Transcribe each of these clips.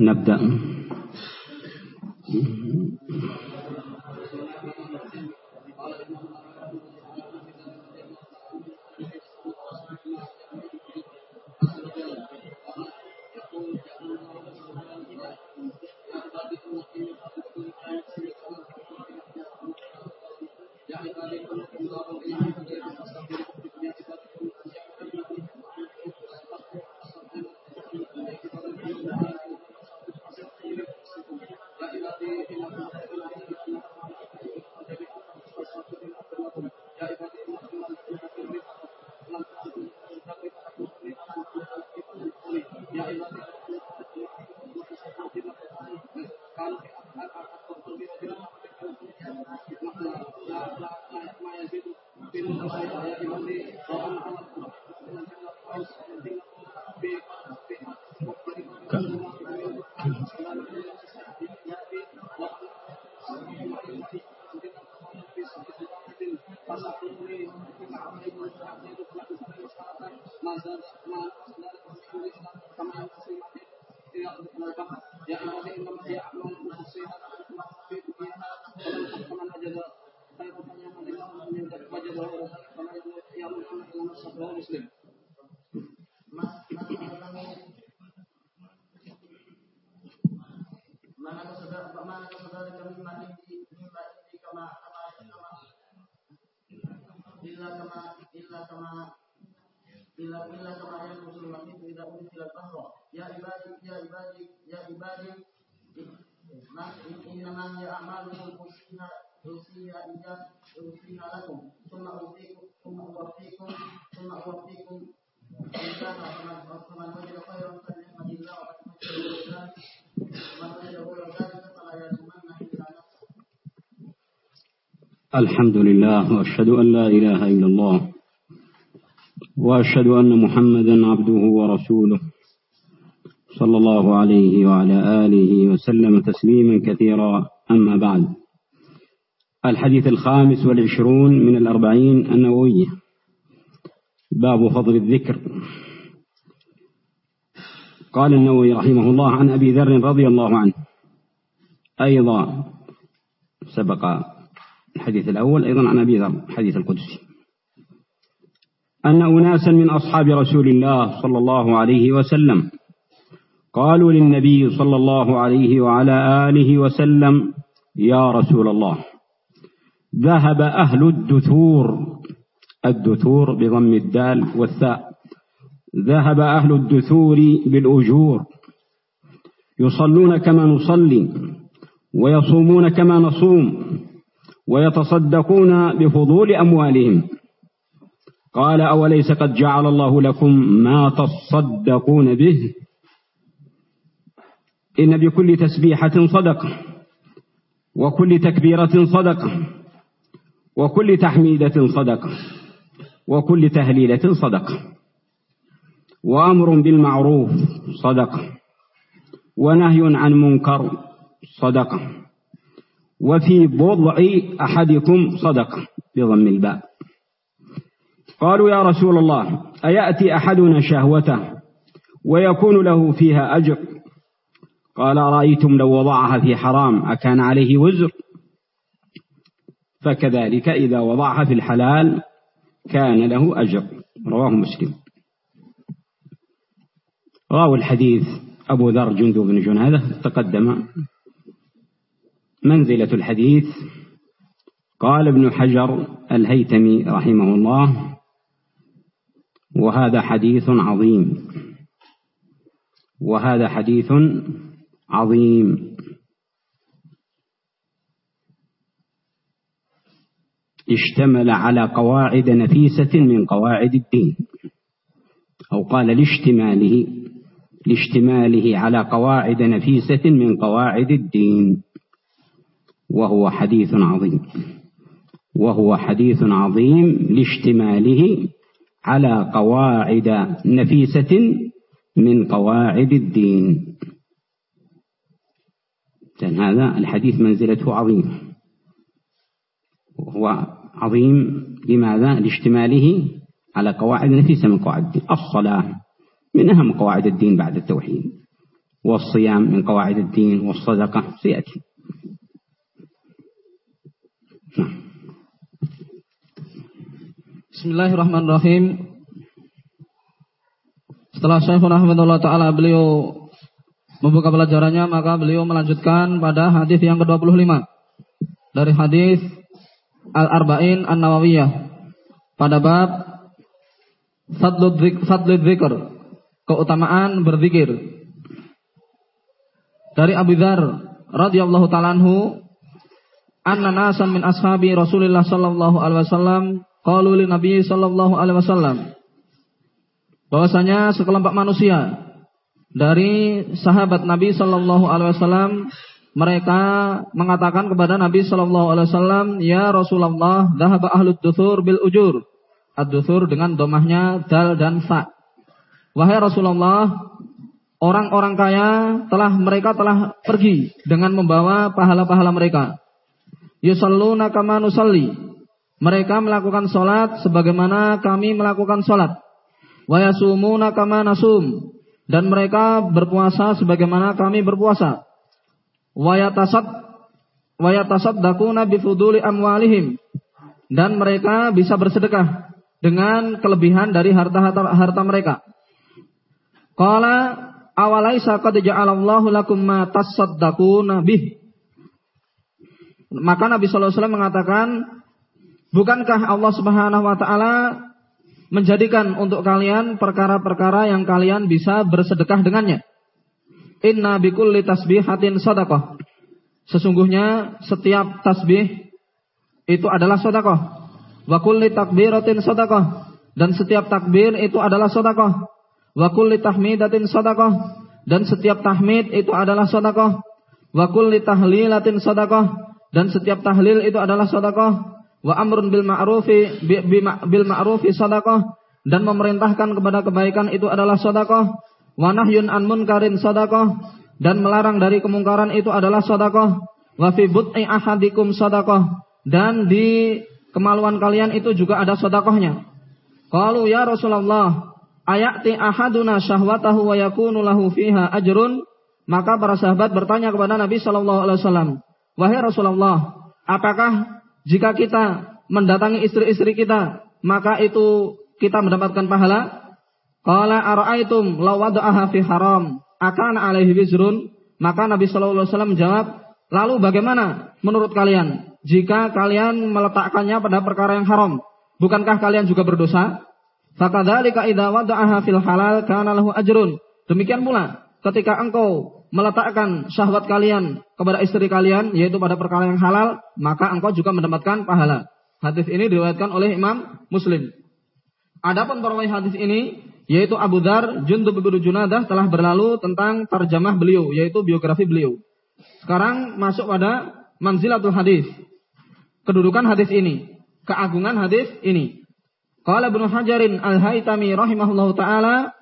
نبدأ الحمد لله وأشهد أن لا إله إلا الله وأشهد أن محمدا عبده ورسوله صلى الله عليه وعلى آله وسلم تسليما كثيرا. أما بعد الحديث الخامس والعشرون من الأربعين النووية. باب فضل الذكر. قال النووي رحمه الله عن أبي ذر رضي الله عنه أيضا سبق الحديث الأول أيضا عن أبي ذر حديث القدسي. أن أناسا من أصحاب رسول الله صلى الله عليه وسلم قالوا للنبي صلى الله عليه وعلى آله وسلم يا رسول الله ذهب أهل الدثور. الدثور بضم الدال والثاء. ذهب أهل الدثور بالأجور يصلون كما نصلي ويصومون كما نصوم ويتصدقون بفضول أموالهم. قال أوليس قد جعل الله لكم ما تصدقون به؟ إن بكل تسبيحة صدقة وكل تكبيرة صدقة وكل تحميدة صدقة وكل تهليلة صدقة وأمر بالمعروف صدقة ونهي عن منكر صدقة وفي بضع أحدكم صدقة بضم الباء. قالوا يا رسول الله أيأتي أحدنا شهوته ويكون له فيها أجر؟ قال أرأيتم لو وضعها في حرام أكان عليه وزر؟ فكذلك إذا وضعها في الحلال كان له أجر. رواه مسلم. راوي الحديث أبو ذر جندب بن جنادة تقدم. منزلة الحديث. قال ابن حجر الهيتمي رحمه الله وهذا حديث عظيم. وهذا حديث عظيم. اشتمل على قواعد نفيسة من قواعد الدين. أو قال لاشتماله لاشتماله على قواعد نفيسة من قواعد الدين. وهو حديث عظيم. وهو حديث عظيم لاشتماله على قواعد نفيسة من قواعد الدين. لأن هذا الحديث منزلته عظيم. وهو عظيم لماذا؟ لاشتماله على قواعد نفيسة من قواعد الدين. الصلاة من أهم قواعد الدين بعد التوحيد. والصيام من قواعد الدين. والصدقة سيأتي. Bismillahirrahmanirrahim. Setelah Syekhuna Ahmadullah Ta'ala beliau membuka pelajarannya, maka beliau melanjutkan pada hadis yang ke-25. Dari hadis Al-Arba'in An-Nawawiyah. Pada bab Fadlul Dzikr. Keutamaan berzikir. Dari Abu Dzar radhiyallahu ta'ala anhu anna nasan min ashabi Rasulillah sallallahu alaihi wasallam qalu lin Nabi sallallahu alaihi wasallam. Bahwasanya sekelompok manusia dari sahabat Nabi sallallahu alaihi wasallam mereka mengatakan kepada Nabi sallallahu alaihi wasallam ya Rasulullah dhahaba ahlut duthur bil ujur. Ad-duthur dengan domahnya dal dan fa. Wahai Rasulullah orang-orang kaya telah mereka telah pergi dengan membawa pahala-pahala mereka. Yusalluna kama nusalli mereka melakukan salat sebagaimana kami melakukan salat wa yasumuna kama nasum. Dan mereka berpuasa sebagaimana kami berpuasa. Wa yatasad wa yatasaddaquna bi fuduli amwalihim. Dan mereka bisa bersedekah dengan kelebihan dari harta-harta harta mereka. Qala awalaisa qad ja'alallahu lakum ma tasaddaquna bih. Maka Nabi sallallahu alaihi wasallam mengatakan bukankah Allah Subhanahu wa taala menjadikan untuk kalian perkara-perkara yang kalian bisa bersedekah dengannya. Inna bikulli tasbihatin sadaqah. Sesungguhnya setiap tasbih itu adalah sedekah. Wa kulli takbiratin sedekah. Dan setiap takbir itu adalah sedekah. Wa kulli tahmidatin sedekah. Dan setiap tahmid itu adalah sedekah. Wa kulli tahlilatin sedekah. Dan setiap tahlil itu adalah sedekah wa amrun bil ma'rufi bil ma'rufi sadaqah dan memerintahkan kepada kebaikan itu adalah sedekah wa nahyun an munkarin sedekah dan melarang dari kemungkaran itu adalah sedekah wa fi but'i ahadikum sedekah dan di kemaluan kalian itu juga ada sedekahnya qalu ya Rasulullah ayati ahaduna syahwatahu wa yakunu lahu fiha ajrun? Maka para sahabat bertanya kepada Nabi sallallahu alaihi wasallam wahai Rasulullah apakah jika kita mendatangi istri-istri kita, maka itu kita mendapatkan pahala. Qala ara'aitum law wada'aha fi haram, akan alaihi wizrun? Maka Nabi sallallahu alaihi wasallam menjawab, "Lalu bagaimana menurut kalian jika kalian meletakkannya pada perkara yang haram? Bukankah kalian juga berdosa?" Fakadzalika idza wada'aha fil halal kana lahu ajrun. Demikian pula ketika engkau meletakkan syahwat kalian kepada istri kalian yaitu pada perkara yang halal, maka engkau juga mendapatkan pahala. Hadis ini diriwayatkan oleh Imam Muslim. Adapun perawi hadis ini yaitu Abu Dar Jundub bin Junadah telah berlalu tentang terjemah beliau yaitu biografi beliau. Sekarang masuk pada manzilatul hadis. Kedudukan hadis ini, keagungan hadis ini. Qala Ibnu Hajarin Al-Haitami rahimahullahu taala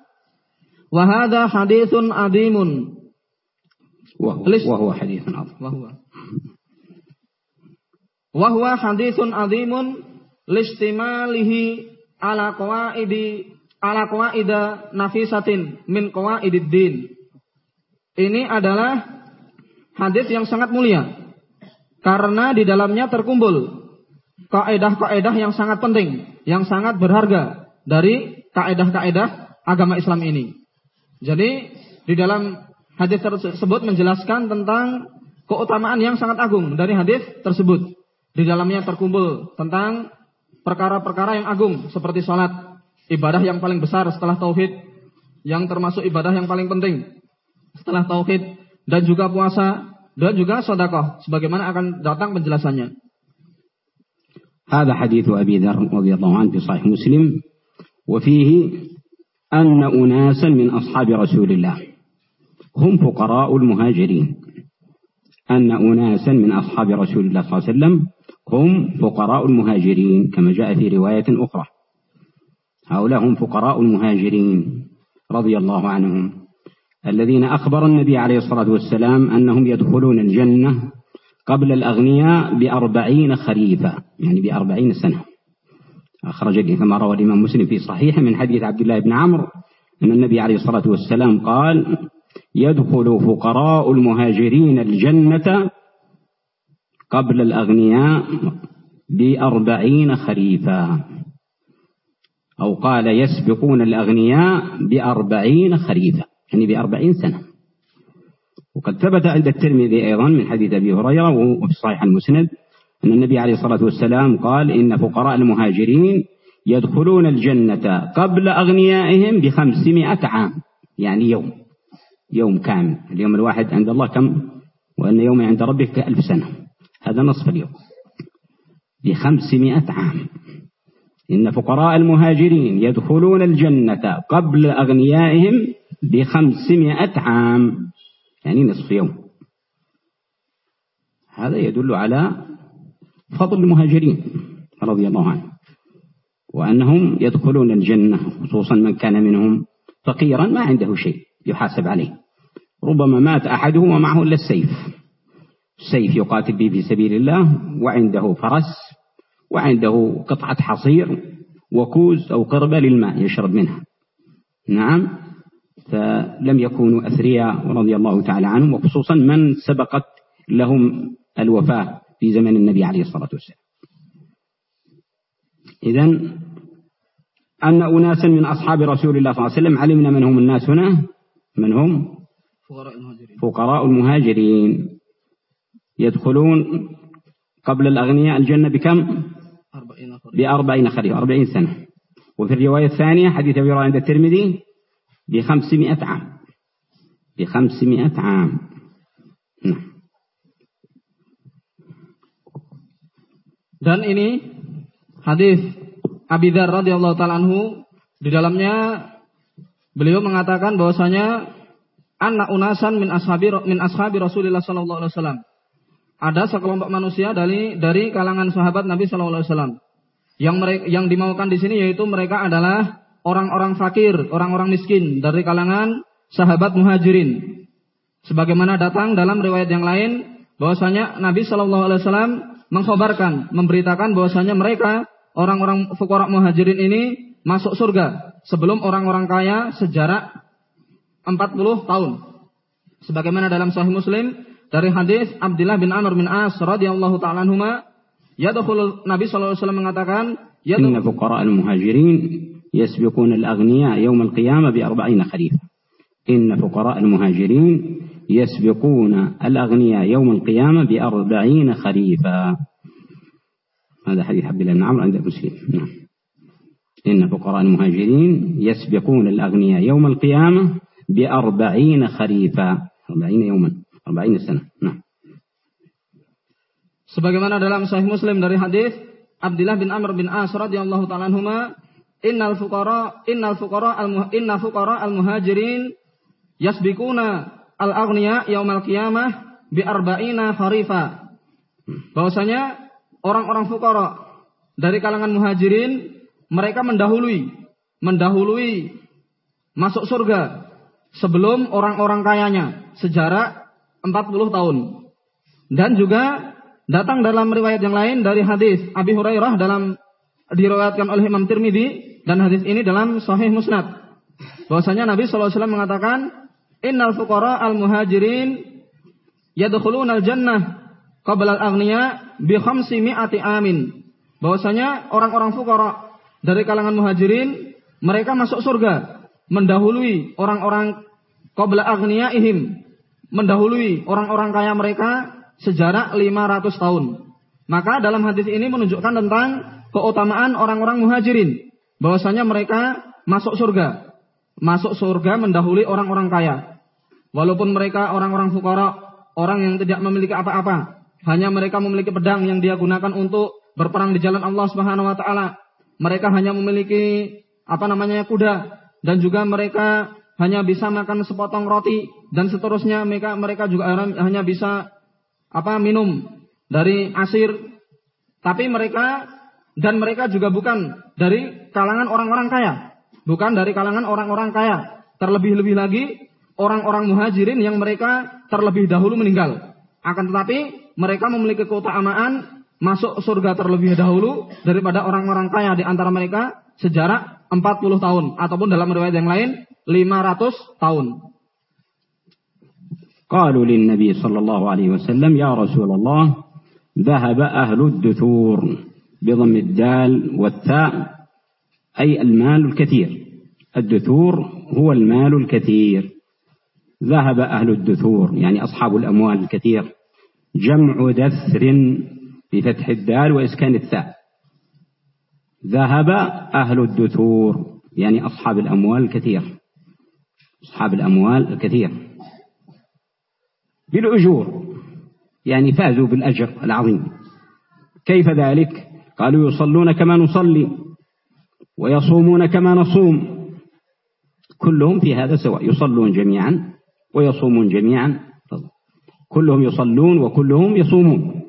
wa hadha haditsun adimun وهو, وهو حديث عظيم وهو وهو حديث عظيم لاستماله على قواعد على قواعد nafisatin min qawaidid din. Ini adalah hadis yang sangat mulia karena di dalamnya terkumpul kaidah-kaidah yang sangat penting, yang sangat berharga dari kaidah-kaidah agama Islam ini. Jadi di dalam hadis tersebut menjelaskan tentang keutamaan yang sangat agung dari hadis tersebut. Di dalamnya terkumpul tentang perkara-perkara yang agung seperti sholat, ibadah yang paling besar setelah tauhid, yang termasuk ibadah yang paling penting setelah tauhid dan juga puasa dan juga sedekah sebagaimana akan datang penjelasannya. هذا حديث أبي ذر رضي الله عنه في صحيح مسلم وفيه أن أناسا من أصحاب رسول الله هم فقراء المهاجرين. أن أناسا من أصحاب رسول الله صلى الله عليه وسلم هم فقراء المهاجرين كما جاء في رواية أخرى. هؤلاء هم فقراء المهاجرين رضي الله عنهم الذين أخبر النبي عليه الصلاة والسلام أنهم يدخلون الجنة قبل الأغنياء بأربعين خريفا يعني بأربعين سنة. أخرج كما روى الإمام مسلم في صحيح من حديث عبد الله بن عمرو أن النبي عليه الصلاة والسلام قال يدخل فقراء المهاجرين الجنة قبل الأغنياء بأربعين خريفا. أو قال يسبقون الأغنياء بأربعين خريفا يعني بأربعين سنة. وقد ثبت عند الترمذي أيضا من حديث أبي هريرة وفي صحيح المسند أن النبي عليه الصلاة والسلام قال إن فقراء المهاجرين يدخلون الجنة قبل أغنيائهم بخمسمائة عام يعني يوم. يوم كامل اليوم الواحد عند الله كم؟ وأن يوم عند ربك كألف سنة. هذا نصف اليوم. بخمسمائة عام. إن فقراء المهاجرين يدخلون الجنة قبل أغنيائهم بخمسمائة عام. يعني نصف يوم. هذا يدل على فضل المهاجرين رضي الله عنهم. وأنهم يدخلون الجنة خصوصا من كان منهم فقيرا ما عنده شيء. يحاسب عليه. ربما مات أحدهم ومعه إلا السيف. السيف يقاتل به في سبيل الله وعنده فرس وعنده قطعة حصير وكوز أو قربة للماء يشرب منها. نعم فلم يكونوا أثرياء رضي الله تعالى عنهم وخصوصا من سبقت لهم الوفاة في زمن النبي عليه الصلاة والسلام. إذا أن أناسا من أصحاب رسول الله صلى الله عليه وسلم علمنا من هم الناس هنا من هم? فقراء المهاجرين, فقراء المهاجرين. يدخلون قبل الأغنياء الجنة بكم؟ بأربعين خريف أربعين سنة. وفي الرواية الثانية حديث أبي عند الترمذي بخمسمائة عام. بخمسمائة عام. نعم. Dan ini hadis Abi Dzar radhiyallahu taala anhu. Di dalamnya beliau mengatakan bahwasanya anak unasan min ashabi min ashabi Rasulullah sallallahu alaihi wasallam. Ada sekelompok manusia dari dari kalangan sahabat Nabi sallallahu alaihi wasallam. Yang mereka yang dimaukan di sini yaitu mereka adalah orang-orang fakir, orang-orang miskin dari kalangan sahabat muhajirin. Sebagaimana datang dalam riwayat yang lain bahwasanya Nabi sallallahu alaihi wasallam mengkhabarkan, memberitakan bahwasanya mereka orang-orang fuqara muhajirin ini masuk surga sebelum orang-orang kaya sejarak 40 tahun. Sebagaimana dalam Sahih Muslim dari hadis Abdullah bin Amr bin As radhiyallahu taala anhuma, yadkhulu Nabi sallallahu alaihi wasallam mengatakan, "Inna fuqara al-muhajirin yasbiquna al-aghniya yawm al-qiyamah bi 40 kharif." Inna fuqara al-muhajirin يسبقون الأغنياء يوم القيامة بأربعين خريفا هذا حديث عبد الله بن عمرو عند مسلم نعم إن فقراء المهاجرين يسبقون الأغنياء يوم القيامة بأربعين خريفا أربعين يوما أربعين سنة نعم Sebagaimana dalam Sahih Muslim dari hadis Abdullah bin Amr bin As radhiyallahu taala anhuma, innal fuqara innal fuqara al inna fuqara al muhajirin yasbiquna al-aghniya yaumal qiyamah bi arba'ina kharifa. Bahwasanya orang-orang fukara dari kalangan muhajirin mereka mendahului mendahului masuk surga sebelum orang-orang kayanya sejarah 40 tahun. Dan juga datang dalam riwayat yang lain dari hadis Abi Hurairah dalam diriwayatkan oleh Imam Tirmidzi dan hadis ini dalam Sahih Musnad. Bahwasanya Nabi SAW mengatakan Innal fuqara al muhajirin yadkhuluna al jannah qabla al aghniya bi khamsi mi'ati amin. Bahwasanya orang-orang fuqara dari kalangan muhajirin mereka masuk surga mendahului orang-orang qabla aghniyaihim mendahului orang-orang kaya mereka sejarak 500 tahun. Maka dalam hadis ini menunjukkan tentang keutamaan orang-orang muhajirin bahwasanya mereka masuk surga masuk surga mendahului orang-orang kaya. Walaupun mereka orang-orang fukara, orang yang tidak memiliki apa-apa, hanya mereka memiliki pedang yang dia gunakan untuk berperang di jalan Allah Subhanahu wa taala. Mereka hanya memiliki apa namanya kuda dan juga mereka hanya bisa makan sepotong roti dan seterusnya mereka mereka juga hanya bisa apa minum dari asir tapi mereka dan mereka juga bukan dari kalangan orang-orang kaya bukan dari kalangan orang-orang kaya. Terlebih-lebih lagi orang-orang muhajirin yang mereka terlebih dahulu meninggal. Akan tetapi mereka memiliki keutamaan masuk surga terlebih dahulu daripada orang-orang kaya di antara mereka sejarah 40 tahun ataupun dalam riwayat yang lain 500 tahun. قالوا للنبي صلى الله عليه وسلم يا رسول الله ذهب أهل الدثور بضم الدال والثاء أي المال الكثير الدثور هو المال الكثير ذهب أهل الدثور يعني أصحاب الأموال الكثير جمع دثر بفتح الدال وإسكان الثاء. ذهب أهل الدثور يعني أصحاب الأموال الكثير. أصحاب الأموال الكثير. بالأجور يعني فازوا بالأجر العظيم. كيف ذلك؟ قالوا يصلون كما نصلي ويصومون كما نصوم. كلهم في هذا سواء يصلون جميعا ويصومون جميعا. كلهم يصلون وكلهم يصومون.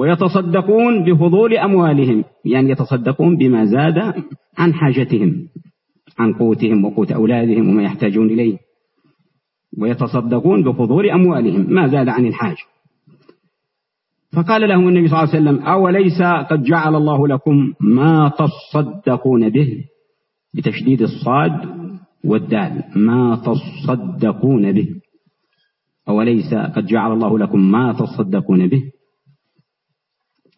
ويتصدقون بفضول أموالهم يعني يتصدقون بما زاد عن حاجتهم عن قوتهم وقوت أولادهم وما يحتاجون إليه. ويتصدقون بفضول أموالهم ما زاد عن الحاجة فقال لهم النبي صلى الله عليه وسلم أوليس قد جعل الله لكم ما تصدقون به؟ بتشديد الصاد والدال ما تصدقون به. أوليس قد جعل الله لكم ما تصدقون به؟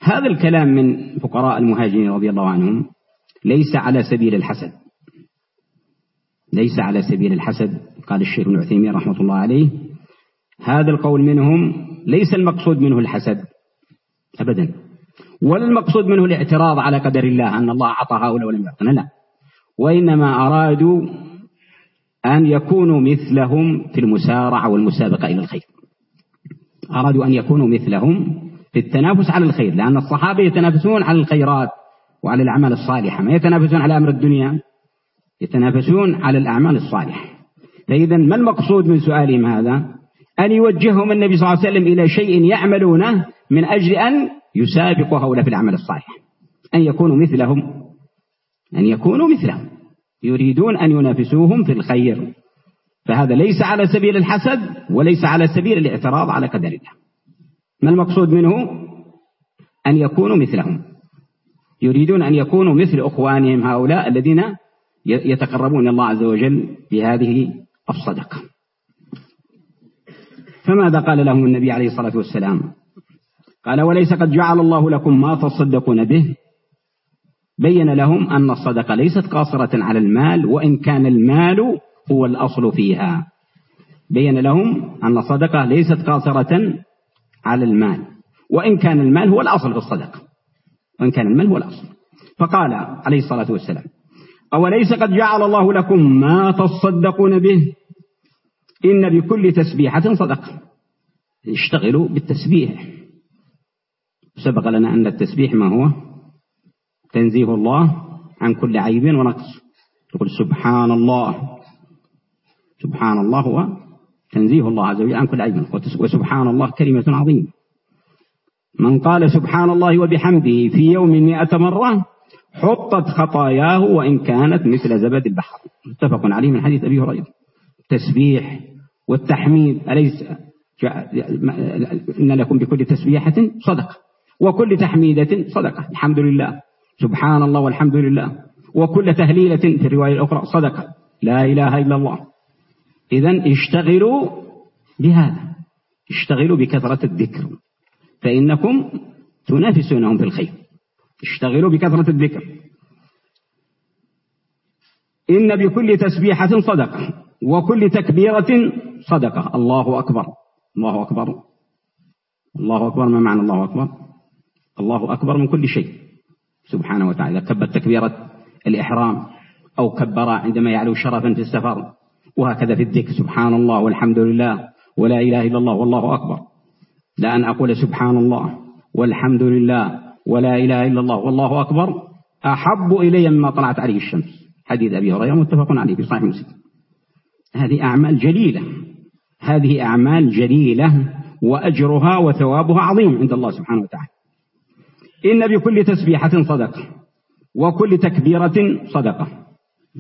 هذا الكلام من فقراء المهاجرين رضي الله عنهم ليس على سبيل الحسد. ليس على سبيل الحسد قال الشيخ ابن عثيمين رحمة الله عليه. هذا القول منهم ليس المقصود منه الحسد أبدا ولا المقصود منه الاعتراض على قدر الله أن الله أعطى هؤلاء ولم يعطنا لا. وإنما أرادوا أن يكونوا مثلهم في المسارعة والمسابقة إلى الخير. أرادوا أن يكونوا مثلهم في التنافس على الخير لأن الصحابة يتنافسون على الخيرات وعلى الأعمال الصالحة ما يتنافسون على أمر الدنيا يتنافسون على الأعمال الصالحة. فإذا ما المقصود من سؤالهم هذا؟ أن يوجههم النبي صلى الله عليه وسلم إلى شيء يعملونه من أجل أن يسابقوا هؤلاء في العمل الصالح أن يكونوا مثلهم. أن يكونوا مثلهم. يريدون أن ينافسوهم في الخير. فهذا ليس على سبيل الحسد وليس على سبيل الاعتراض على قدر الله. ما المقصود منه؟ أن يكونوا مثلهم. يريدون أن يكونوا مثل أخوانهم هؤلاء الذين يتقربون الله عز وجل بهذه الصدقة. فماذا قال لهم النبي عليه الصلاة والسلام؟ قال وليس قد جعل الله لكم ما تصدقون به. بين لهم أن الصدقة ليست قاصرة على المال وإن كان المال هو الأصل فيها. بين لهم أن الصدقة ليست قاصرة على المال. وإن كان المال هو الأصل في الصدقة. وإن كان المال هو الأصل. فقال عليه الصلاة والسلام أوليس قد جعل الله لكم ما تصدقون به؟ إن بكل تسبيحة صدقة. اشتغلوا بالتسبيح. سبق لنا أن التسبيح ما هو؟ تنزيه الله عن كل عيب ونقص. تقول سبحان الله. سبحان الله هو تنزيه الله عز وجل عن كل عيب وسبحان الله كلمة عظيمة. من قال سبحان الله وبحمده في يوم مئة مرة حطت خطاياه وإن كانت مثل زبد البحر. متفق عليه من حديث أبي هريرة. التسبيح والتحميد أليس إن لكم بكل تسبيحة صدقة. وكل تحميدة صدقة. الحمد لله. سبحان الله والحمد لله. وكل تهليلة في الرواية الأخرى صدقة. لا إله إلا الله. إذا اشتغلوا بهذا. اشتغلوا بكثرة الذكر. فإنكم تنافسونهم في الخير. اشتغلوا بكثرة الذكر. إن بكل تسبيحة صدقة وكل تكبيرة صدقة. الله أكبر. الله أكبر. الله أكبر. ما معنى الله أكبر؟ الله أكبر من كل شيء. سبحانه وتعالى كبر تكبيرة الإحرام أو كبر عندما يعلو شرفا في السفر. وهكذا في الذكر. سبحان الله والحمد لله ولا إله إلا الله والله أكبر. لا أن أقول سبحان الله والحمد لله ولا إله إلا الله والله أكبر. أحب إلي مما طلعت عليه الشمس. حديث أبي هريرة متفق عليه في صحيح مسلم. هذه أعمال جليلة. هذه أعمال جليلة وأجرها وثوابها عظيم عند الله سبحانه وتعالى. إن بكل تسبيحة صدقة وكل تكبيرة صدقة.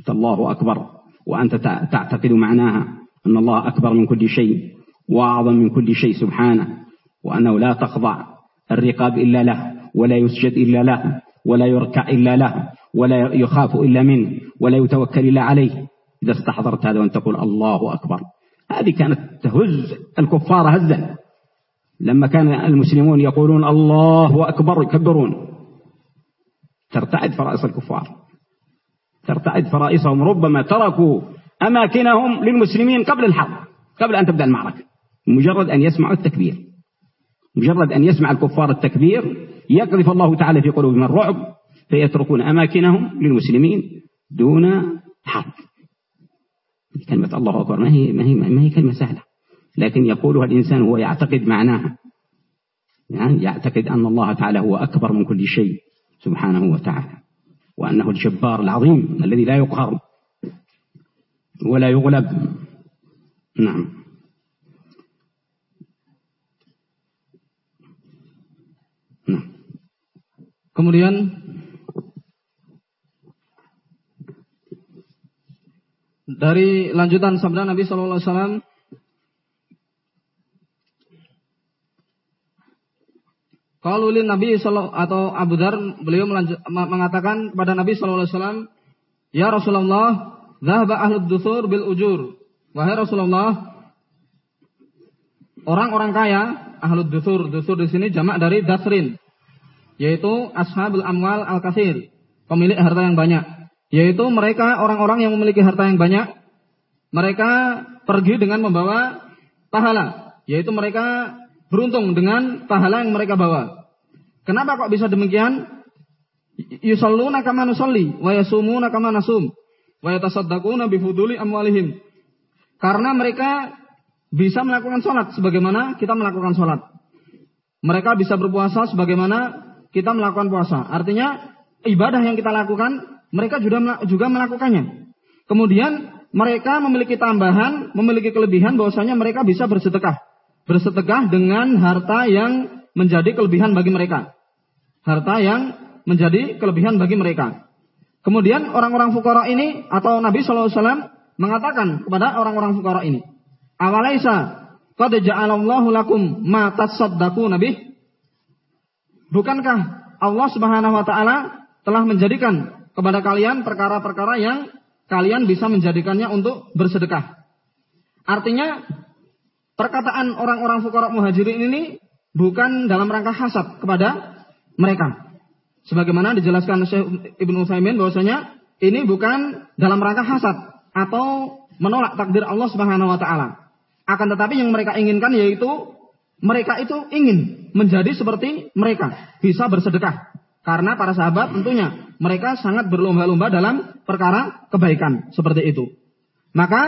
الله أكبر. وأنت تعتقد معناها أن الله أكبر من كل شيء وأعظم من كل شيء سبحانه وأنه لا تخضع الرقاب إلا له ولا يسجد إلا له ولا يركع إلا له ولا يخاف إلا منه ولا يتوكل إلا عليه. إذا استحضرت هذا وأن تقول الله أكبر. هذه كانت تهز الكفار هزا. لما كان المسلمون يقولون الله أكبر يكبرون. ترتعد فرائص الكفار. ترتعد فرائصهم ربما تركوا أماكنهم للمسلمين قبل الحرب قبل أن تبدأ المعركة. مجرد أن يسمعوا التكبير. مجرد أن يسمع الكفار التكبير يقذف الله تعالى في قلوبهم الرعب فيتركون أماكنهم للمسلمين دون حرب. كلمة الله أكبر. ما هي, ما هي, ما هي كلمة سهلة. لكن يقولها الإنسان هو يعتقد معناها. يعني يعتقد أن الله تعالى هو أكبر من كل شيء سبحانه وتعالى. وأنه الجبار العظيم الذي لا يقهر ولا يغلب نعم نعم Kemudian dari lanjutan sabda Nabi Shallallahu Alaihi Wasallam Kalau Nabi Sallallahu atau Abu Dar beliau mengatakan kepada Nabi Sallallahu Alaihi Wasallam, Ya Rasulullah, Zahba ahlud dusur bil ujur. Wahai Rasulullah, orang-orang kaya, ahlud dusur, dusur di sini jamak dari dasrin, yaitu ashabul amwal al kasir, pemilik harta yang banyak. Yaitu mereka orang-orang yang memiliki harta yang banyak, mereka pergi dengan membawa pahala, yaitu mereka beruntung dengan pahala yang mereka bawa. Kenapa kok bisa demikian? Yusalluna kama nusalli wa yasumuna kama nasum wa yatasaddaquna bifuduli amwalihim. Karena mereka bisa melakukan sholat sebagaimana kita melakukan sholat. Mereka bisa berpuasa sebagaimana kita melakukan puasa. Artinya ibadah yang kita lakukan mereka juga juga melakukannya. Kemudian mereka memiliki tambahan, memiliki kelebihan bahwasanya mereka bisa bersedekah bersedekah dengan harta yang menjadi kelebihan bagi mereka. Harta yang menjadi kelebihan bagi mereka. Kemudian orang-orang fukara ini atau Nabi SAW mengatakan kepada orang-orang fukara ini, Awalaisa qad ja'alallahu lakum ma tasaddaqu nabi? Bukankah Allah Subhanahu wa taala telah menjadikan kepada kalian perkara-perkara yang kalian bisa menjadikannya untuk bersedekah? Artinya perkataan orang-orang fukara muhajirin ini bukan dalam rangka hasad kepada mereka. Sebagaimana dijelaskan Syekh Ibnu Utsaimin bahwasanya ini bukan dalam rangka hasad atau menolak takdir Allah Subhanahu wa taala. Akan tetapi yang mereka inginkan yaitu mereka itu ingin menjadi seperti mereka, bisa bersedekah. Karena para sahabat tentunya mereka sangat berlomba-lomba dalam perkara kebaikan seperti itu. Maka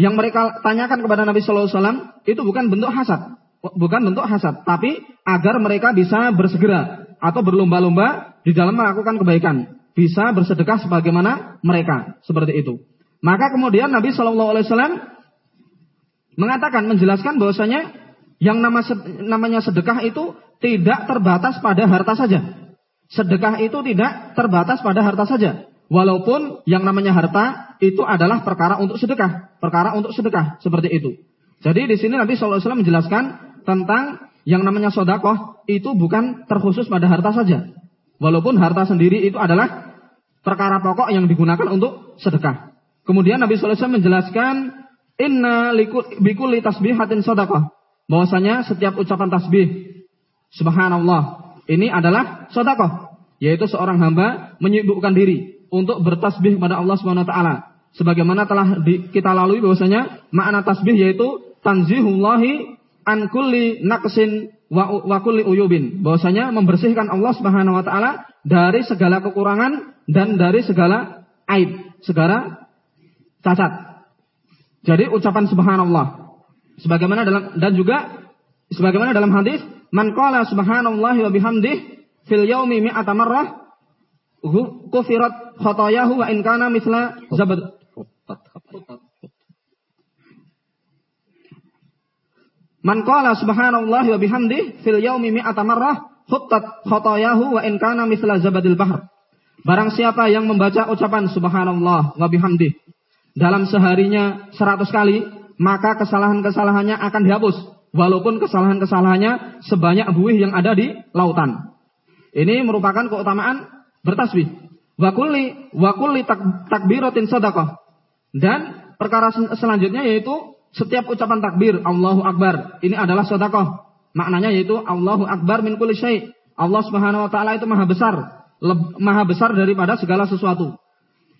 yang mereka tanyakan kepada Nabi Shallallahu Alaihi Wasallam itu bukan bentuk hasad, bukan bentuk hasad, tapi agar mereka bisa bersegera atau berlomba-lomba di dalam melakukan kebaikan, bisa bersedekah sebagaimana mereka seperti itu. Maka kemudian Nabi Shallallahu Alaihi Wasallam mengatakan menjelaskan bahwasanya yang nama namanya sedekah itu tidak terbatas pada harta saja. Sedekah itu tidak terbatas pada harta saja. Walaupun yang namanya harta itu adalah perkara untuk sedekah, perkara untuk sedekah seperti itu. Jadi di sini Nabi SAW menjelaskan tentang yang namanya sodakoh itu bukan terkhusus pada harta saja. Walaupun harta sendiri itu adalah perkara pokok yang digunakan untuk sedekah. Kemudian Nabi SAW menjelaskan inna bikuli tasbihatin sodakoh. Bahwasanya setiap ucapan tasbih subhanallah ini adalah sodakoh. Yaitu seorang hamba menyibukkan diri untuk bertasbih kepada Allah Subhanahu wa taala. Sebagaimana telah di, kita lalui bahwasanya makna tasbih yaitu tanzihullahi an kulli naqsin wa, wa kulli uyubin. Bahwasanya membersihkan Allah Subhanahu wa taala dari segala kekurangan dan dari segala aib, segala cacat. Jadi ucapan subhanallah sebagaimana dalam dan juga sebagaimana dalam hadis man qala subhanallahi wa bihamdih fil yaumi mi'ata marrah kufirat khotoyahu wa in kana misla zabad. Man qala subhanallah wa bihamdi fil yaumi mi'ata marrah khuttat khotoyahu wa in kana misla zabadil bahr. Barang siapa yang membaca ucapan subhanallah wa bihamdi dalam seharinya seratus kali, maka kesalahan-kesalahannya akan dihapus. Walaupun kesalahan-kesalahannya sebanyak buih yang ada di lautan. Ini merupakan keutamaan bertasbih. Wakulli wakulli tak, takbiratin sadaqah. Dan perkara selanjutnya yaitu setiap ucapan takbir Allahu Akbar ini adalah sedekah. Maknanya yaitu Allahu Akbar min kulli syai. Allah Subhanahu wa taala itu maha besar, maha besar daripada segala sesuatu.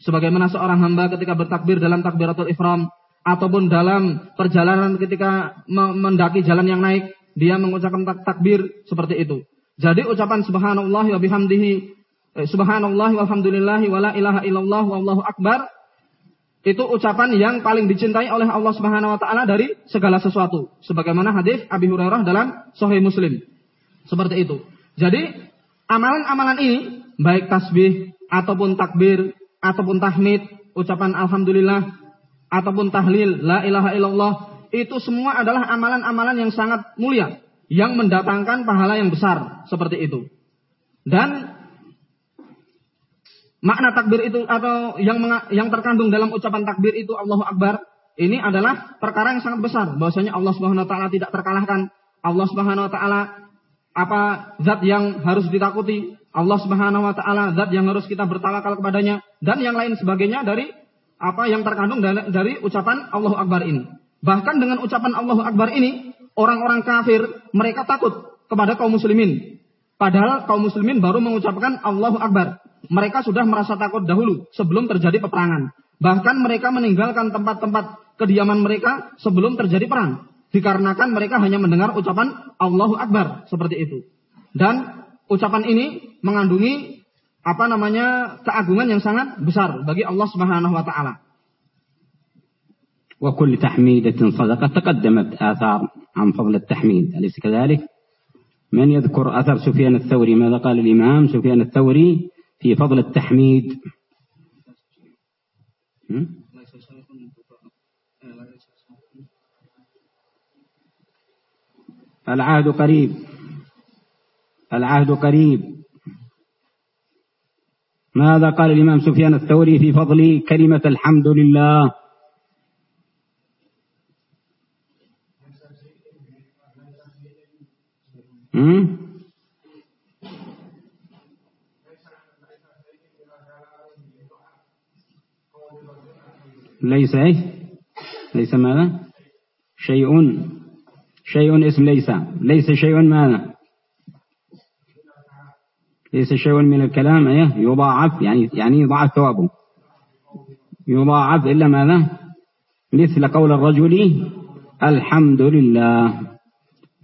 Sebagaimana seorang hamba ketika bertakbir dalam takbiratul ihram ataupun dalam perjalanan ketika mendaki jalan yang naik, dia mengucapkan takbir seperti itu. Jadi ucapan subhanallah wa bihamdihi eh, subhanallah walhamdulillah wala ilaha illallah wallahu akbar itu ucapan yang paling dicintai oleh Allah Subhanahu wa taala dari segala sesuatu. Sebagaimana hadis Abi Hurairah dalam Sahih Muslim. Seperti itu. Jadi amalan-amalan ini baik tasbih ataupun takbir ataupun tahmid, ucapan alhamdulillah ataupun tahlil la ilaha illallah itu semua adalah amalan-amalan yang sangat mulia yang mendatangkan pahala yang besar seperti itu. Dan makna takbir itu atau yang yang terkandung dalam ucapan takbir itu Allahu Akbar ini adalah perkara yang sangat besar. Bahwasanya Allah Subhanahu wa taala tidak terkalahkan. Allah Subhanahu wa taala apa zat yang harus ditakuti? Allah Subhanahu wa taala zat yang harus kita bertawakal kepadanya dan yang lain sebagainya dari apa yang terkandung dari, dari ucapan Allahu Akbar ini. Bahkan dengan ucapan Allahu Akbar ini orang-orang kafir mereka takut kepada kaum muslimin. Padahal kaum muslimin baru mengucapkan Allahu Akbar mereka sudah merasa takut dahulu sebelum terjadi peperangan. Bahkan mereka meninggalkan tempat-tempat kediaman mereka sebelum terjadi perang. Dikarenakan mereka hanya mendengar ucapan Allahu Akbar seperti itu. Dan ucapan ini mengandungi apa namanya keagungan yang sangat besar bagi Allah Subhanahu wa taala. وكل تحميدة صدقة تقدمت آثار عن فضل التحميد أليس كذلك؟ من يذكر أثر سفيان الثوري ماذا قال الإمام سفيان الثوري في فضل التحميد. العهد قريب. العهد قريب. ماذا قال الإمام سفيان الثوري في فضل كلمة الحمد لله؟ ليس إيش؟ ليس ماذا؟ شيء. شيء اسم ليس. ليس شيء ماذا؟ ليس شيء من الكلام إيه؟ يضاعف يعني يعني يضاعف ثوابه. يضاعف إلا ماذا؟ مثل قول الرجل الحمد لله.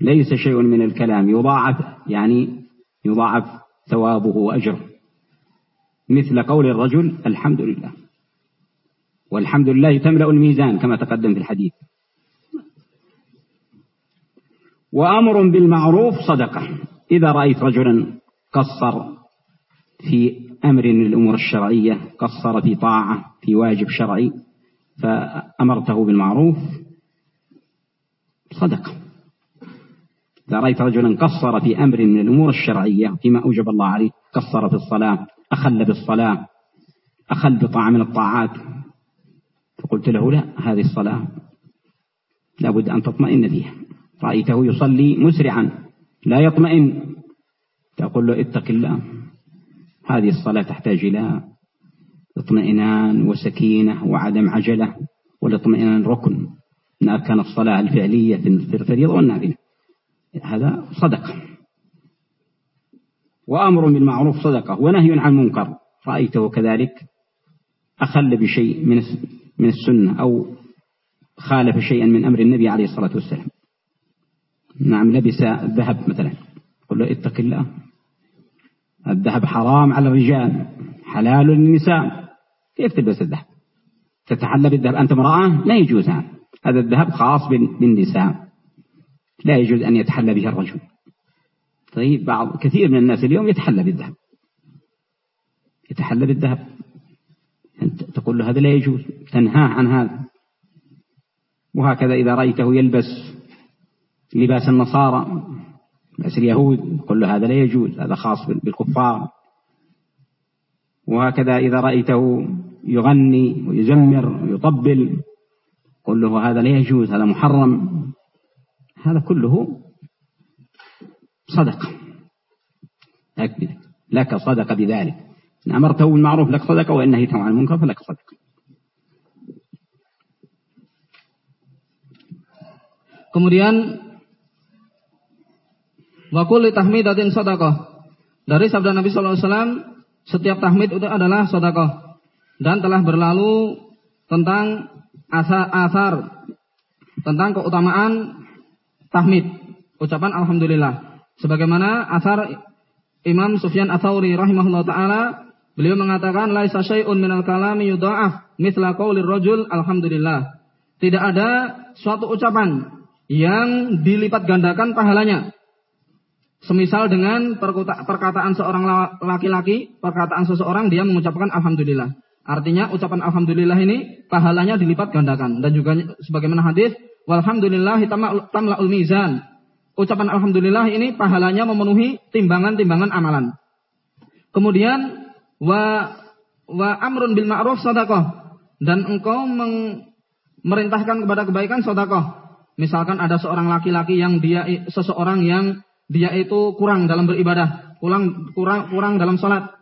ليس شيء من الكلام. يضاعف يعني يضاعف ثوابه واجره مثل قول الرجل الحمد لله. والحمد لله تملأ الميزان كما تقدم في الحديث. وأمر بالمعروف صدقة. إذا رأيت رجلا قصر في أمر من الأمور الشرعية قصر في طاعة في واجب شرعي فأمرته بالمعروف صدقة. إذا رأيت رجلا قصر في أمر من الأمور الشرعية فيما أوجب الله عليه قصر في الصلاة أخل بالصلاة أخل بطاعة من الطاعات فقلت له لا هذه الصلاة لابد أن تطمئن فيها. رأيته يصلي مسرعا لا يطمئن. تقول له اتق الله هذه الصلاة تحتاج إلى اطمئنان وسكينة وعدم عجلة والاطمئنان ركن. من أركان الصلاة الفعلية في الفريضة والنافلة. هذا صدقة وأمر بالمعروف صدقة ونهي عن منكر رأيته كذلك أخل بشيء من من السنة أو خالف شيئا من أمر النبي عليه الصلاة والسلام. نعم لبس الذهب مثلا. قل له اتق الله. الذهب حرام على الرجال حلال للنساء. كيف تلبس الذهب؟ تتحلى بالذهب أنت امرأة؟ لا يجوز هذا. هذا الذهب خاص بالنساء. لا يجوز أن يتحلى به الرجل. طيب بعض كثير من الناس اليوم يتحلى بالذهب. يتحلى بالذهب. أنت تقول له هذا لا يجوز تنهاه عن هذا. وهكذا إذا رأيته يلبس لباس النصارى لباس اليهود قل له هذا لا يجوز هذا خاص بالكفار. وهكذا إذا رأيته يغني ويزمر ويطبل قل له هذا لا يجوز هذا محرم. هذا كله صدقة. لك صدقة بذلك. إن أمرته بالمعروف لك صدقة وإن نهيته عن المنكر فلك صدقة Kemudian wa kulli tahmidatin sadaqah. Dari sabda Nabi sallallahu alaihi wasallam, setiap tahmid itu adalah sedekah. Dan telah berlalu tentang asar, asar tentang keutamaan tahmid, ucapan alhamdulillah. Sebagaimana asar Imam Sufyan Ats-Tsauri rahimahullah taala, beliau mengatakan laisa syai'un minal kalami yudha'af mithla qaulir rajul alhamdulillah. Tidak ada suatu ucapan yang dilipat gandakan pahalanya Semisal dengan perkataan seorang laki-laki, perkataan seseorang dia mengucapkan alhamdulillah. Artinya ucapan alhamdulillah ini pahalanya dilipat gandakan dan juga sebagaimana hadis walhamdulillah tamla'ul mizan. Ucapan alhamdulillah ini pahalanya memenuhi timbangan-timbangan amalan. Kemudian wa wa amrun bil ma'ruf sadaqah dan engkau memerintahkan kepada kebaikan sedekah. Misalkan ada seorang laki-laki yang dia seseorang yang dia itu kurang dalam beribadah, kurang kurang kurang dalam sholat,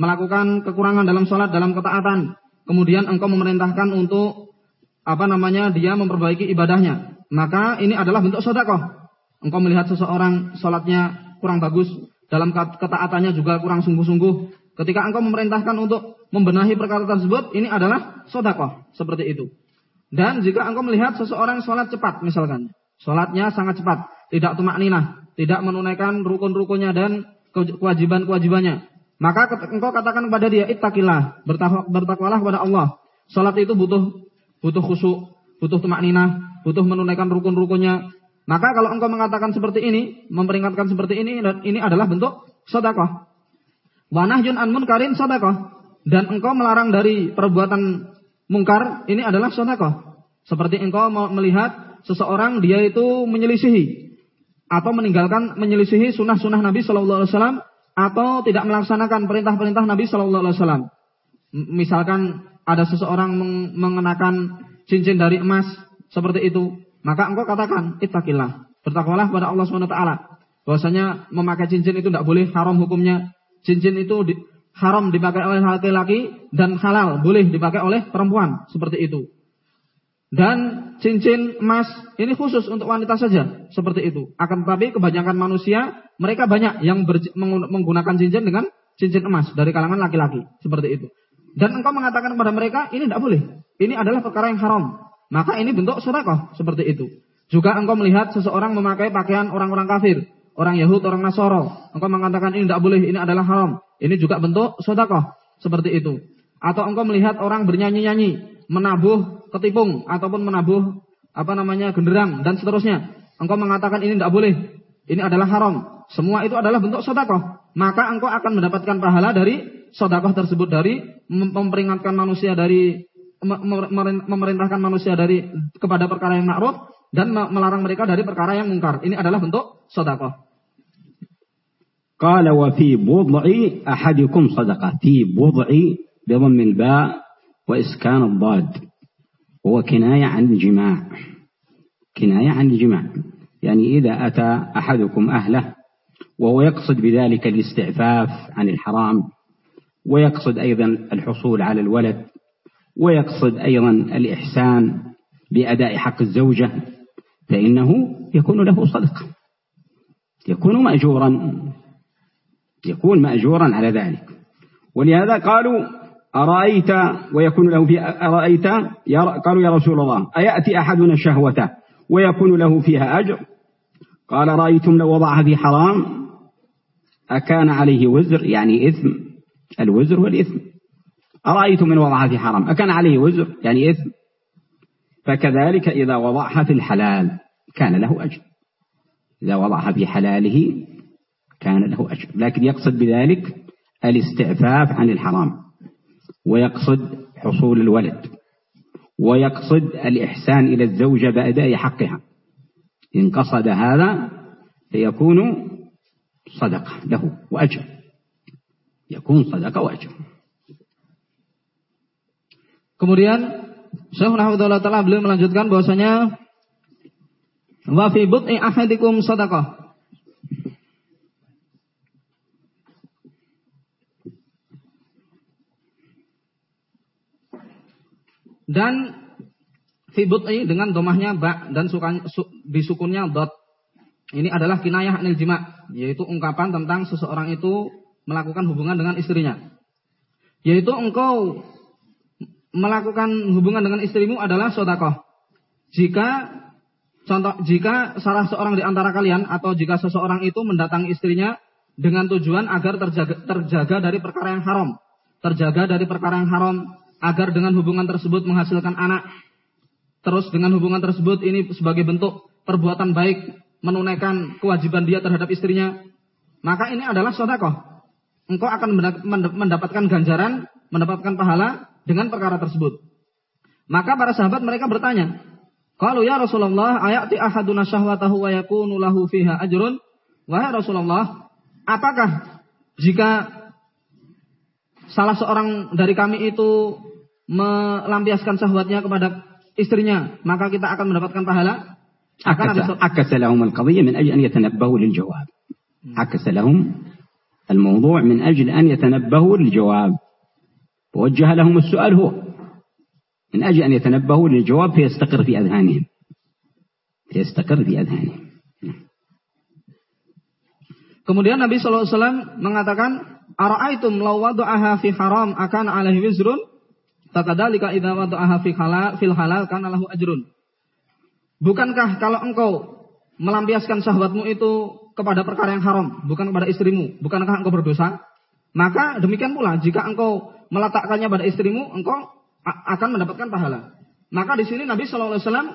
melakukan kekurangan dalam sholat, dalam ketaatan. Kemudian engkau memerintahkan untuk apa namanya dia memperbaiki ibadahnya. Maka ini adalah bentuk sodakoh. Engkau melihat seseorang sholatnya kurang bagus, dalam ketaatannya juga kurang sungguh-sungguh. Ketika engkau memerintahkan untuk membenahi perkara tersebut, ini adalah sodakoh. Seperti itu. Dan jika engkau melihat seseorang sholat cepat misalkan. Sholatnya sangat cepat. Tidak tumak ninah tidak menunaikan rukun-rukunnya dan kewajiban-kewajibannya. Maka engkau katakan kepada dia, ittaqillah, bertakwalah kepada Allah. Salat itu butuh butuh khusyuk, butuh tumak ninah, butuh menunaikan rukun-rukunnya. Maka kalau engkau mengatakan seperti ini, memperingatkan seperti ini, ini adalah bentuk sedekah. Wa nahyun an munkarin sedekah. Dan engkau melarang dari perbuatan mungkar, ini adalah sedekah. Seperti engkau melihat seseorang dia itu menyelisihi atau meninggalkan menyelisihi sunnah-sunnah Nabi Shallallahu Alaihi Wasallam atau tidak melaksanakan perintah-perintah Nabi Shallallahu Alaihi Wasallam. Misalkan ada seseorang mengenakan cincin dari emas seperti itu, maka engkau katakan ittaqillah, bertakwalah kepada Allah Subhanahu Wa Taala. Bahwasanya memakai cincin itu tidak boleh haram hukumnya. Cincin itu di, haram dipakai oleh laki-laki dan halal boleh dipakai oleh perempuan seperti itu. Dan cincin emas ini khusus untuk wanita saja, seperti itu. Akan tetapi kebanyakan manusia, mereka banyak yang menggunakan cincin dengan cincin emas dari kalangan laki-laki, seperti itu. Dan engkau mengatakan kepada mereka, ini tidak boleh. Ini adalah perkara yang haram. Maka ini bentuk sedekah, seperti itu. Juga engkau melihat seseorang memakai pakaian orang-orang kafir, orang Yahud, orang Nasoro. Engkau mengatakan ini tidak boleh, ini adalah haram. Ini juga bentuk sedekah, seperti itu. Atau engkau melihat orang bernyanyi-nyanyi, menabuh ketipung ataupun menabuh apa namanya genderang dan seterusnya. Engkau mengatakan ini tidak boleh. Ini adalah haram. Semua itu adalah bentuk sodakoh. Maka engkau akan mendapatkan pahala dari sodakoh tersebut dari memperingatkan manusia dari memerintahkan manusia dari kepada perkara yang ma'ruf dan melarang mereka dari perkara yang mungkar. Ini adalah bentuk sodakoh. قال وفي بضع أحدكم صدقة. في بضع بضم الباء وإسكان الضاد. هو كناية عن الجماع. كناية عن الجماع. يعني إذا أتى أحدكم أهله وهو يقصد بذلك الاستعفاف عن الحرام ويقصد أيضا الحصول على الولد ويقصد أيضا الإحسان بأداء حق الزوجة فإنه يكون له صدقة. يكون مأجورا. يكون مأجورا على ذلك. ولهذا قالوا أرأيت ويكون له في أرأيت قالوا يا رسول الله أيأتي أحدنا شهوته ويكون له فيها أجر؟ قال رأيتم لو وضعها في حرام؟ أكان عليه وزر يعني إثم الوزر والإثم. أرأيتم إن وضعها في حرام؟ أكان عليه وزر يعني إثم. فكذلك إذا وضعها في الحلال كان له أجر. إذا وضعها في حلاله كان له أجر. لكن يقصد بذلك الاستعفاف عن الحرام ويقصد حصول الولد ويقصد الإحسان إلى الزوجة بأداء حقها. إن قصد هذا فيكون صدقة له وأجر. يكون صدقة وأجر. Kemudian Syekh Rahmatullah Ta'ala beliau melanjutkan bahwasanya wa fi but'i ahadikum sadaqah. Dan fi but'i dengan domahnya ba dan sukanya, su, disukunnya dot. Ini adalah kinayah anil jima, yaitu ungkapan tentang seseorang itu melakukan hubungan dengan istrinya. Yaitu engkau melakukan hubungan dengan istrimu adalah sodakoh. Jika contoh jika salah seorang di antara kalian atau jika seseorang itu mendatangi istrinya dengan tujuan agar terjaga, terjaga dari perkara yang haram, terjaga dari perkara yang haram, agar dengan hubungan tersebut menghasilkan anak, terus dengan hubungan tersebut ini sebagai bentuk perbuatan baik menunaikan kewajiban dia terhadap istrinya, maka ini adalah sodakoh. Engkau akan mendapatkan ganjaran, mendapatkan pahala dengan perkara tersebut. Maka para sahabat mereka bertanya, kalau ya Rasulullah, ayati ahaduna syahwatahu wa yakunu fiha ajrun? Wahai Rasulullah, apakah jika salah seorang dari kami itu melampiaskan syahwatnya kepada istrinya, maka kita akan mendapatkan pahala? عكس لهم القضية من أجل أن يتنبهوا للجواب عكس لهم الموضوع من أجل أن يتنبهوا للجواب ووجه لهم السؤال هو من أجل أن يتنبهوا للجواب فيستقر في أذهانهم فيستقر في أذهانهم Kemudian Nabi SAW mengatakan, Ara'aitum law wadu'aha fi haram akan alaihi wizrun, takadalika idha wadu'aha fi halal, fil halal kan alahu ajrun. Bukankah kalau engkau melampiaskan syahwatmu itu kepada perkara yang haram, bukan kepada istrimu, bukankah engkau berdosa? Maka demikian pula jika engkau meletakkannya pada istrimu, engkau akan mendapatkan pahala. Maka di sini Nabi Shallallahu Alaihi Wasallam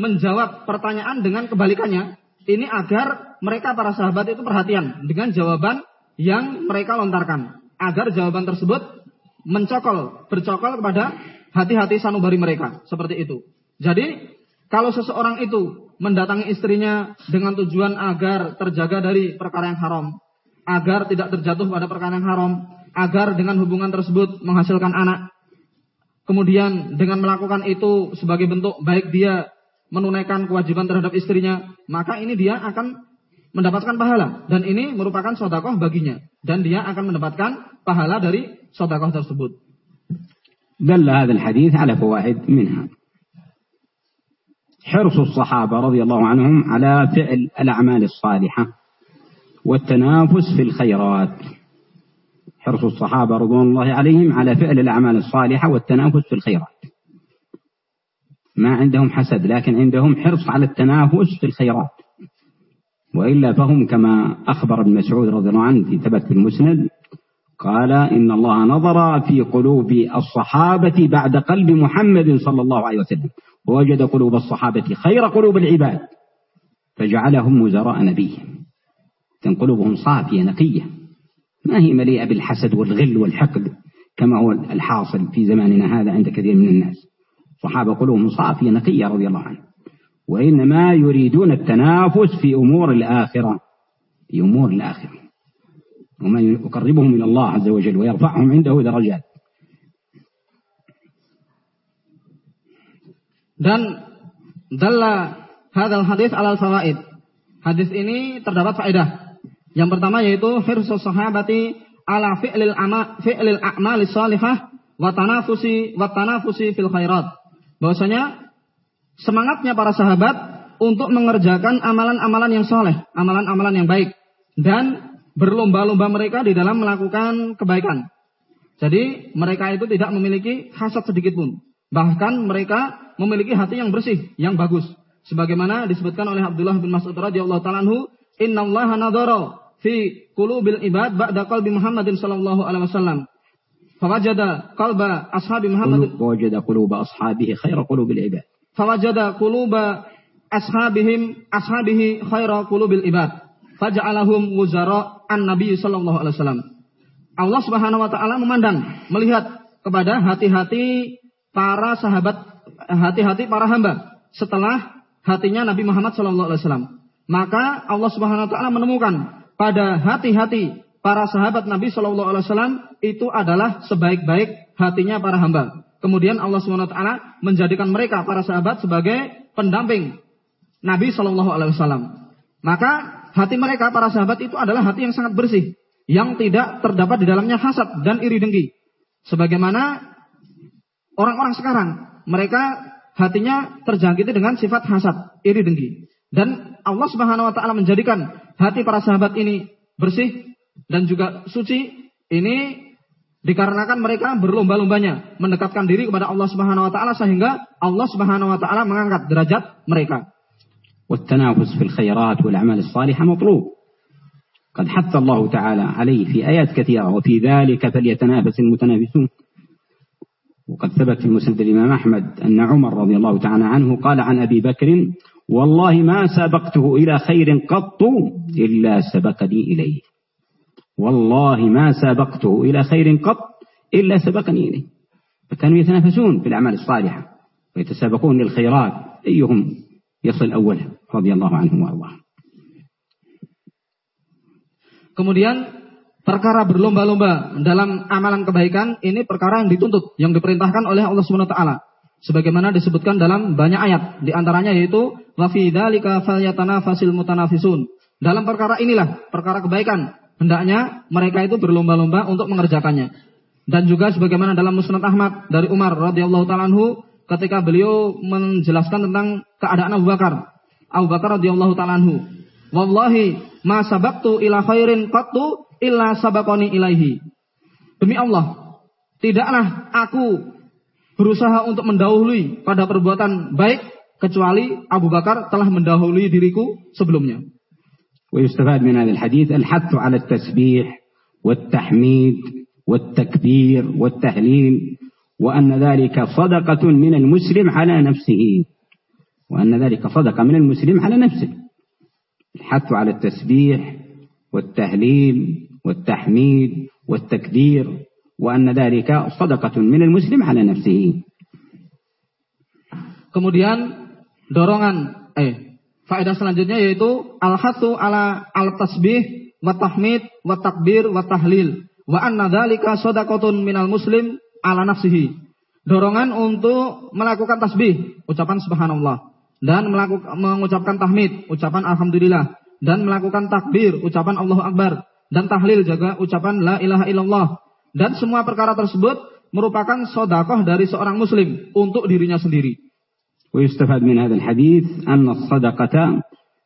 menjawab pertanyaan dengan kebalikannya. Ini agar mereka para sahabat itu perhatian dengan jawaban yang mereka lontarkan, agar jawaban tersebut mencokol, bercokol kepada hati-hati sanubari mereka seperti itu. Jadi kalau seseorang itu mendatangi istrinya dengan tujuan agar terjaga dari perkara yang haram, agar tidak terjatuh pada perkara yang haram, agar dengan hubungan tersebut menghasilkan anak, kemudian dengan melakukan itu sebagai bentuk baik dia menunaikan kewajiban terhadap istrinya, maka ini dia akan mendapatkan pahala. Dan ini merupakan sodakoh baginya. Dan dia akan mendapatkan pahala dari sodakoh tersebut. دل هذا الحديث على فوائد منها. حرص الصحابة رضي الله عنهم على فعل الأعمال الصالحة والتنافس في الخيرات. حرص الصحابة رضوان الله عليهم على فعل الأعمال الصالحة والتنافس في الخيرات. ما عندهم حسد لكن عندهم حرص على التنافس في الخيرات. وإلا فهم كما أخبر ابن مسعود رضي الله عنه في ثبت في المسند قال إن الله نظر في قلوب الصحابة بعد قلب محمد صلى الله عليه وسلم ووجد قلوب الصحابة خير قلوب العباد فجعلهم وزراء نبيه قلوبهم صافية نقية ما هي مليئة بالحسد والغل والحقد كما هو الحاصل في زماننا هذا عند كثير من الناس. صحابة قلوبهم صافية نقية رضي الله عنه وإنما يريدون التنافس في أمور الآخرة في أمور الآخرة وما يقربهم إلى الله عز وجل ويرفعهم عنده درجات Dan dalla hadal hadis alal fawaid. Hadis ini terdapat faedah. Yang pertama yaitu hirsus sahabati ala fi'lil ama fi'lil a'mali salihah wa tanafusi wa tanafusi fil khairat. Bahwasanya semangatnya para sahabat untuk mengerjakan amalan-amalan yang soleh, amalan-amalan yang baik dan berlomba-lomba mereka di dalam melakukan kebaikan. Jadi mereka itu tidak memiliki hasad sedikit pun. Bahkan mereka memiliki hati yang bersih, yang bagus. Sebagaimana disebutkan oleh Abdullah bin Mas'ud radhiyallahu taala anhu, "Innallaha nadhara fi qulubil ibad ba'da qalbi Muhammadin sallallahu alaihi wasallam." Fawajada qalba ashabi Muhammad wajada quluba ashabihi khaira qulubil ibad. Fawajada quluba ashabihim ashabihi khaira qulubil ibad. Faja'alahum wuzara an-nabi sallallahu alaihi wasallam. Allah Subhanahu wa taala memandang, melihat kepada hati-hati para sahabat, hati-hati para hamba setelah hatinya Nabi Muhammad SAW. Maka Allah Subhanahu Wa Taala menemukan pada hati-hati para sahabat Nabi SAW itu adalah sebaik-baik hatinya para hamba. Kemudian Allah Subhanahu Wa Taala menjadikan mereka para sahabat sebagai pendamping Nabi Shallallahu Alaihi Wasallam. Maka hati mereka para sahabat itu adalah hati yang sangat bersih, yang tidak terdapat di dalamnya hasad dan iri dengki. Sebagaimana orang-orang sekarang. Mereka hatinya terjangkiti dengan sifat hasad, iri dengki. Dan Allah Subhanahu wa taala menjadikan hati para sahabat ini bersih dan juga suci ini dikarenakan mereka berlomba-lombanya mendekatkan diri kepada Allah Subhanahu wa taala sehingga Allah Subhanahu wa taala mengangkat derajat mereka. والتنافس في الخيرات والأعمال الصالحة مطلوب. قد حث الله تعالى عليه في آيات كثيرة وفي ذلك فليتنافس المتنافسون. وقد ثبت في مسند الإمام أحمد أن عمر رضي الله تعالى عنه قال عن أبي بكر والله ما سبقته إلى خير قط إلا سبقني إليه. والله ما سبقته إلى خير قط إلا سبقني إليه فكانوا يتنافسون في الأعمال الصالحة ويتسابقون للخيرات أيهم يصل أوله رضي الله عنه وأرضاه Kemudian perkara berlomba-lomba dalam amalan kebaikan ini perkara yang dituntut, yang diperintahkan oleh Allah Subhanahu wa taala. Sebagaimana disebutkan dalam banyak ayat, di antaranya yaitu wa fi dzalika falyatanafasil mutanafisun. Dalam perkara inilah, perkara kebaikan, hendaknya mereka itu berlomba-lomba untuk mengerjakannya. Dan juga sebagaimana dalam Musnad Ahmad dari Umar radhiyallahu taala anhu ketika beliau menjelaskan tentang keadaan Abu Bakar. Abu Bakar radhiyallahu taala anhu Wallahi ma sabaktu ila khairin qattu illa sabakoni ilaihi. Demi Allah, tidaklah aku berusaha untuk mendahului pada perbuatan baik kecuali Abu Bakar telah mendahului diriku sebelumnya. ويستفاد من هذا الحديث الحث على التسبيح والتحميد والتكبير والتهليل وأن ذلك صدقة من المسلم على نفسه وأن ذلك صدقة من المسلم على نفسه. الحث على التسبيح والتهليل والتحميد والتكبير وأن ذلك صدقة من المسلم على نفسه. Kemudian dorongan eh faedah selanjutnya yaitu al-hathu ala al-tasbih wa tahmid wa takbir wa tahlil. Wa anna dzalika shadaqatun minal muslim ala nafsihi. Dorongan untuk melakukan tasbih, ucapan subhanallah. Dan melakukan mengucapkan tahmid, ucapan alhamdulillah. Dan melakukan takbir, ucapan Allahu Akbar. Dan tahlil juga ucapan la ilaha illallah. Dan semua perkara tersebut merupakan sodakoh dari seorang muslim untuk dirinya sendiri. ويستفاد من هذا الحديث أن الصدقة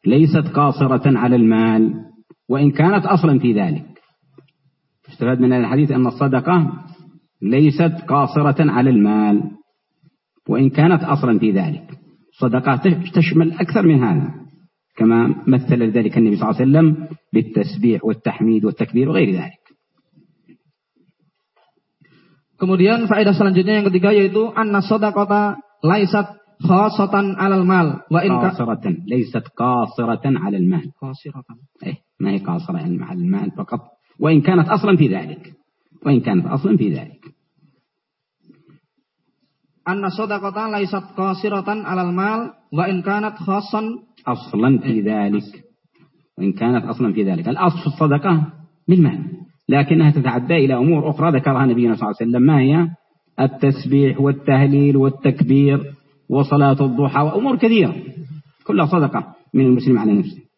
ليست قاصرة على المال وإن كانت أصلا في ذلك. يستفاد من هذا الحديث أن الصدقة ليست قاصرة على المال وإن كانت أصلا في ذلك. صدقات تشمل أكثر من هذا كما مثل ذلك النبي صلى الله عليه وسلم بالتسبيح والتحميد والتكبير وغير ذلك. Kemudian faedah selanjutnya yang ketiga yaitu anna sadaqata laisat 'alal mal wa in qasiratan laysat qasiratan 'alal mal qasiratan eh ما هي قاصرة على المال فقط. وإن كانت أصلا في ذلك. وإن كانت أصلا في ذلك. sadaqata laisat qasiratan 'alal mal wa in kanat khassan أصلا في ذلك. وإن كانت أصلا في ذلك. الأصل في الصدقة بالمال. لكنها تتعدى إلى أمور أخرى ذكرها نبينا صلى الله عليه وسلم. ما هي؟ التسبيح والتهليل والتكبير. وصلاة الضحى وأمور كثيرة كلها صدقة من المسلم على نفسه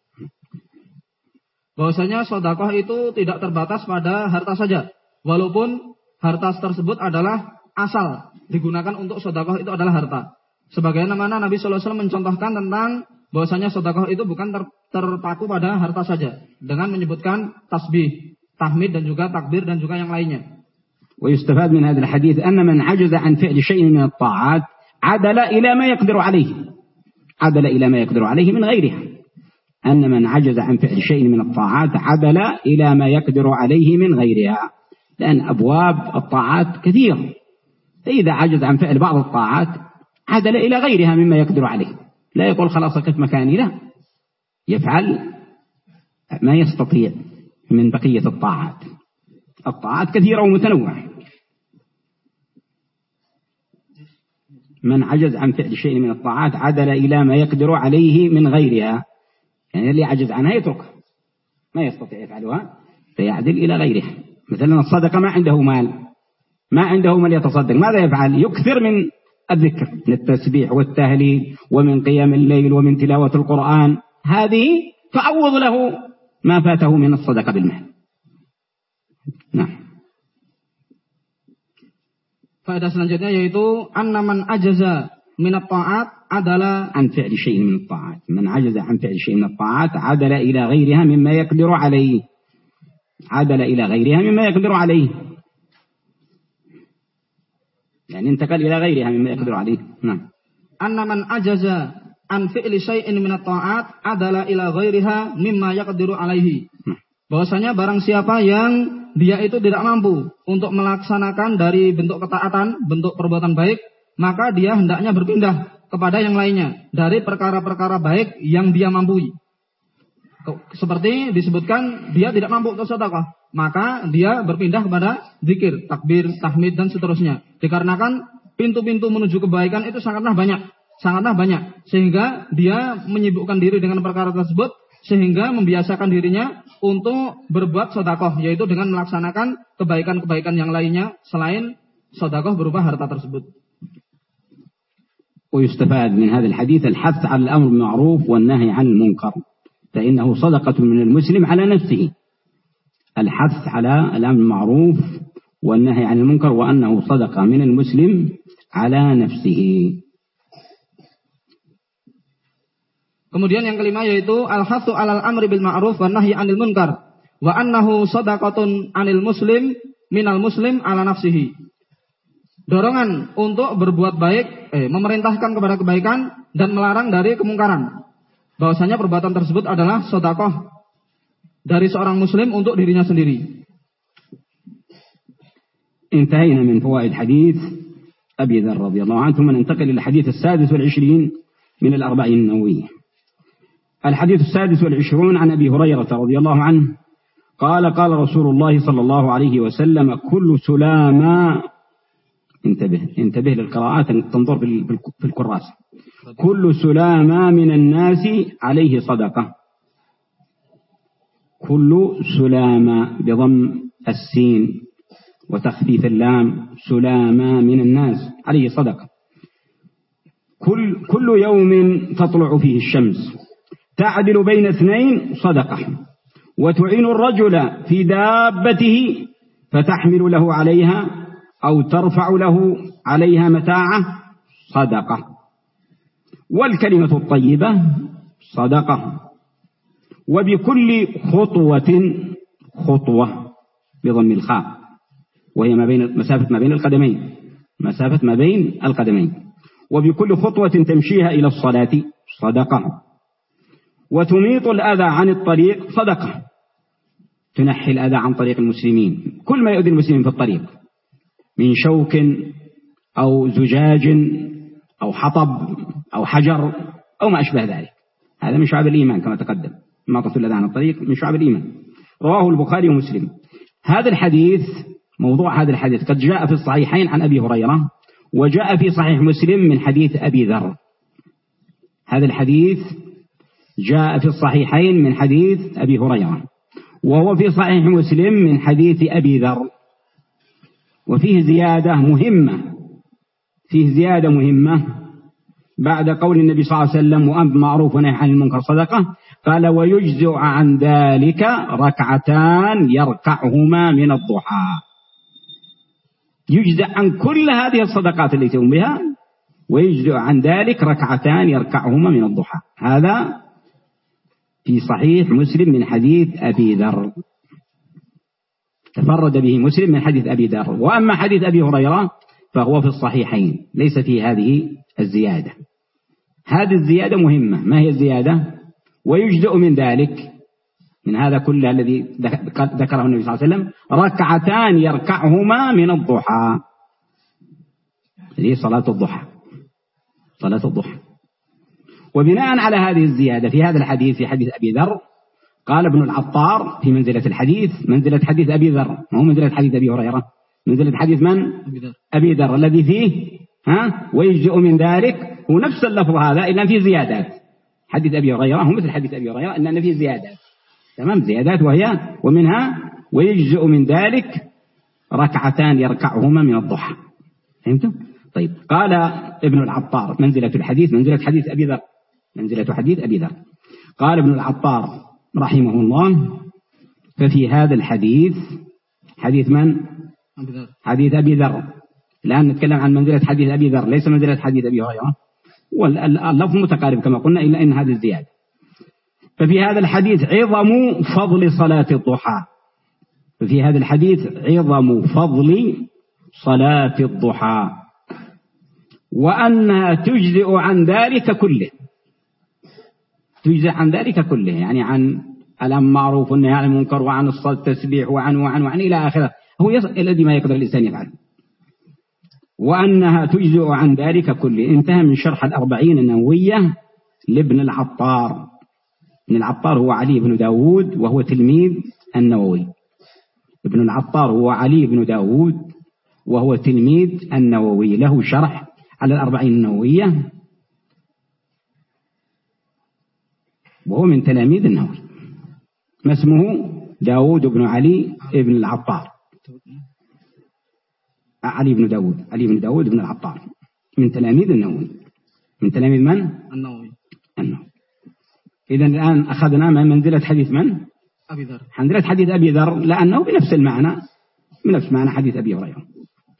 bahwasanya sodakoh itu tidak terbatas pada harta saja. Walaupun harta tersebut adalah asal digunakan untuk sodakoh itu adalah harta. Sebagaimana Nabi Shallallahu Alaihi Wasallam mencontohkan tentang bahwasanya sodakoh itu bukan ter, terpaku pada harta saja, dengan menyebutkan tasbih, tahmid dan juga takbir dan juga yang lainnya. ويستفاد من هذا الحديث أن من عجز عن فعل شيء من الطاعات عدل إلى ما يقدر عليه. عدل إلى ما يقدر عليه من غيرها. أن من عجز عن فعل شيء من الطاعات عدل إلى ما يقدر عليه من غيرها. لأن أبواب الطاعات كثيرة. فإذا عجز عن فعل بعض الطاعات عدل إلى غيرها مما يقدر عليه. لا يقول خلاص أكف مكاني لا. يفعل ما يستطيع من بقية الطاعات. الطاعات كثيرة ومتنوعة. من عجز عن فعل شيء من الطاعات عدل إلى ما يقدر عليه من غيرها. يعني اللي عجز عنها يتركها. ما يستطيع يفعلها فيعدل إلى غيرها. مثلا الصدقة ما عنده مال ما عنده من يتصدق ماذا يفعل؟ يكثر من الذكر من التسبيح والتهليل ومن قيام الليل ومن تلاوة القرآن. هذه تعوض له ما فاته من الصدقة بالمال. نعم. Faedah selanjutnya yaitu annaman ajaza من الطاعات عدل عن فعل شيء من الطاعات من عجز عن فعل شيء من الطاعات عدل إلى غيرها مما يقدر عليه عدل إلى غيرها مما يقدر عليه يعني انتقل إلى غيرها مما يقدر عليه نعم أن من عجز عن فعل شيء من الطاعات عدل إلى غيرها مما يقدر عليه نعم bahwasanya barang siapa yang dia itu tidak mampu untuk melaksanakan dari bentuk ketaatan, bentuk perbuatan baik, maka dia hendaknya berpindah kepada yang lainnya dari perkara-perkara baik yang dia mampu. Seperti disebutkan dia tidak mampu untuk sedekah, maka dia berpindah kepada zikir, takbir, tahmid dan seterusnya. Dikarenakan pintu-pintu menuju kebaikan itu sangatlah banyak, sangatlah banyak sehingga dia menyibukkan diri dengan perkara tersebut sehingga membiasakan dirinya untuk berbuat sodakoh, yaitu dengan melaksanakan kebaikan-kebaikan yang lainnya selain sodakoh berupa harta tersebut. ويستفاد من هذا الحديث الحث على الأمر بالمعروف والنهي عن المنكر فإنه صدقة من المسلم على نفسه الحث على الأمر بالمعروف والنهي عن المنكر وأنه صدقة من المسلم على نفسه Kemudian yang kelima yaitu al-hatsu alal amri bil ma'ruf wa nahyi 'anil munkar wa annahu shadaqatun 'anil muslim minal muslim ala nafsihi. Dorongan untuk berbuat baik, eh, memerintahkan kepada kebaikan dan melarang dari kemungkaran. Bahwasanya perbuatan tersebut adalah sedekah dari seorang muslim untuk dirinya sendiri. انتهينا من فوائد حديث أبي ذر رضي الله عنه ثم ننتقل إلى الحديث السادس والعشرين من الأربعين النووية الحديث السادس والعشرون عن أبي هريرة رضي الله عنه قال قال رسول الله صلى الله عليه وسلم كل سلامة. انتبه انتبه للقراءات تنظر في الكراسة كل سلامة من الناس عليه صدقة. كل سلامة بضم السين وتخفيف اللام سلامة من الناس عليه صدقة. كل, كل يوم تطلع فيه الشمس. تعدل بين اثنين صدقة. وتعين الرجل في دابته فتحمل له عليها أو ترفع له عليها متاعة صدقة. والكلمة الطيبة صدقة. وبكل خطوة خطوة بضم الخاء. وهي ما بين مسافة ما بين القدمين. مسافة ما بين القدمين. وبكل خطوة تمشيها إلى الصلاة صدقة. وتميط الأذى عن الطريق صدقة. تنحي الأذى عن طريق المسلمين. كل ما يؤذي المسلمين في الطريق. من شوك أو زجاج أو حطب أو حجر أو ما أشبه ذلك. هذا من شعب الإيمان كما تقدم. ما الأذى عن الطريق من شعب الإيمان. رواه البخاري ومسلم. هذا الحديث موضوع هذا الحديث قد جاء في الصحيحين عن أبي هريرة وجاء في صحيح مسلم من حديث أبي ذر. هذا الحديث جاء في الصحيحين من حديث أبي هريرة وهو في صحيح مسلم من حديث أبي ذر. وفيه زيادة مهمة فيه زيادة مهمة. بعد قول النبي صلى الله عليه وسلم وأمر بالمعروف ونهي عن المنكر صدقة. قال ويجزئ عن ذلك ركعتان يركعهما من الضحى. يجزئ عن كل هذه الصدقات التي يقوم بها ويجزئ عن ذلك ركعتان يركعهما من الضحى. هذا في صحيح مسلم من حديث أبي ذر. تفرد به مسلم من حديث أبي ذر. وأما حديث أبي هريرة فهو في الصحيحين ليس في هذه الزيادة. هذه الزيادة مهمة. ما هي الزيادة؟ ويجزئ من ذلك من هذا كله الذي ذكره النبي صلى الله عليه وسلم ركعتان يركعهما من الضحى. هذه صلاة الضحى. صلاة الضحى. وبناء على هذه الزيادة في هذا الحديث في حديث أبي ذر قال ابن العطار في منزلة الحديث منزلة حديث أبي ذر ما هو منزلة حديث أبي هريرة؟ منزلة حديث من؟ أبي ذر. الذي فيه ها ويجزئ من ذلك هو نفس اللفظ هذا إلا فيه زيادات. حديث أبي هريرة هو مثل حديث أبي هريرة إلا أن فيه زيادات. تمام؟ زيادات وهي ومنها ويجزئ من ذلك ركعتان يركعهما من الضحى. فهمتم؟ طيب. قال ابن العطار منزلة الحديث منزلة حديث أبي ذر. منزلة حديث أبي ذر. قال ابن العطار رحمه الله ففي هذا الحديث حديث من؟ حديث أبي ذر. الآن نتكلم عن منزلة حديث أبي ذر ليس منزلة حديث أبي هريرة. واللفظ متقارب كما قلنا إلا إن هذه الزيادة. ففي هذا الحديث عظم فضل صلاة الضحى. ففي هذا الحديث عظم فضل صلاة الضحى. وأنها تجزئ عن ذلك كله. تجزئ عن ذلك كله يعني عن الأمر معروف والنهي عن المنكر وعن الصلاة التسبيح وعن وعن وعن إلى آخره. هو الذي ما يقدر الإنسان يفعله. وأنها تجزئ عن ذلك كله. انتهى من شرح الأربعين النووية لابن العطار. ابن العطار هو علي بن داود وهو تلميذ النووي. ابن العطار هو علي بن داود وهو تلميذ النووي. له شرح على الأربعين النووية. وهو من تلاميذ النووي. ما اسمه؟ داود بن علي بن العطار. علي بن داود علي بن داود بن العطار. من تلاميذ النووي. من تلاميذ من؟ النووي. النووي. إذا الآن أخذنا من منزلة حديث من؟ أبي ذر. منزلة حديث أبي ذر لأنه بنفس المعنى. بنفس معنى حديث أبي هريرة.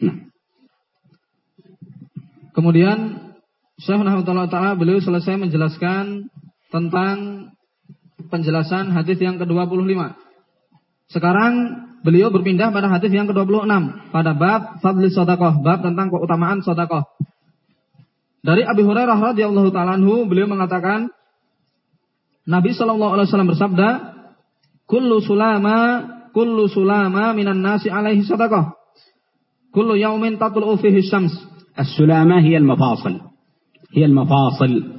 نعم. Kemudian Syekh Muhammad Ta'ala beliau selesai menjelaskan tentang penjelasan hadis yang ke-25. Sekarang beliau berpindah pada hadis yang ke-26 pada bab fadli sedekah, bab tentang keutamaan sedekah. Dari Abi Hurairah radhiyallahu taala beliau mengatakan Nabi sallallahu alaihi wasallam bersabda, "Kullu sulama kullu sulama minan nasi alaihi sadaqah. Kullu yaumin tatlu fihi syams." As-sulama hiya al-mafasil. Hiya al-mafasil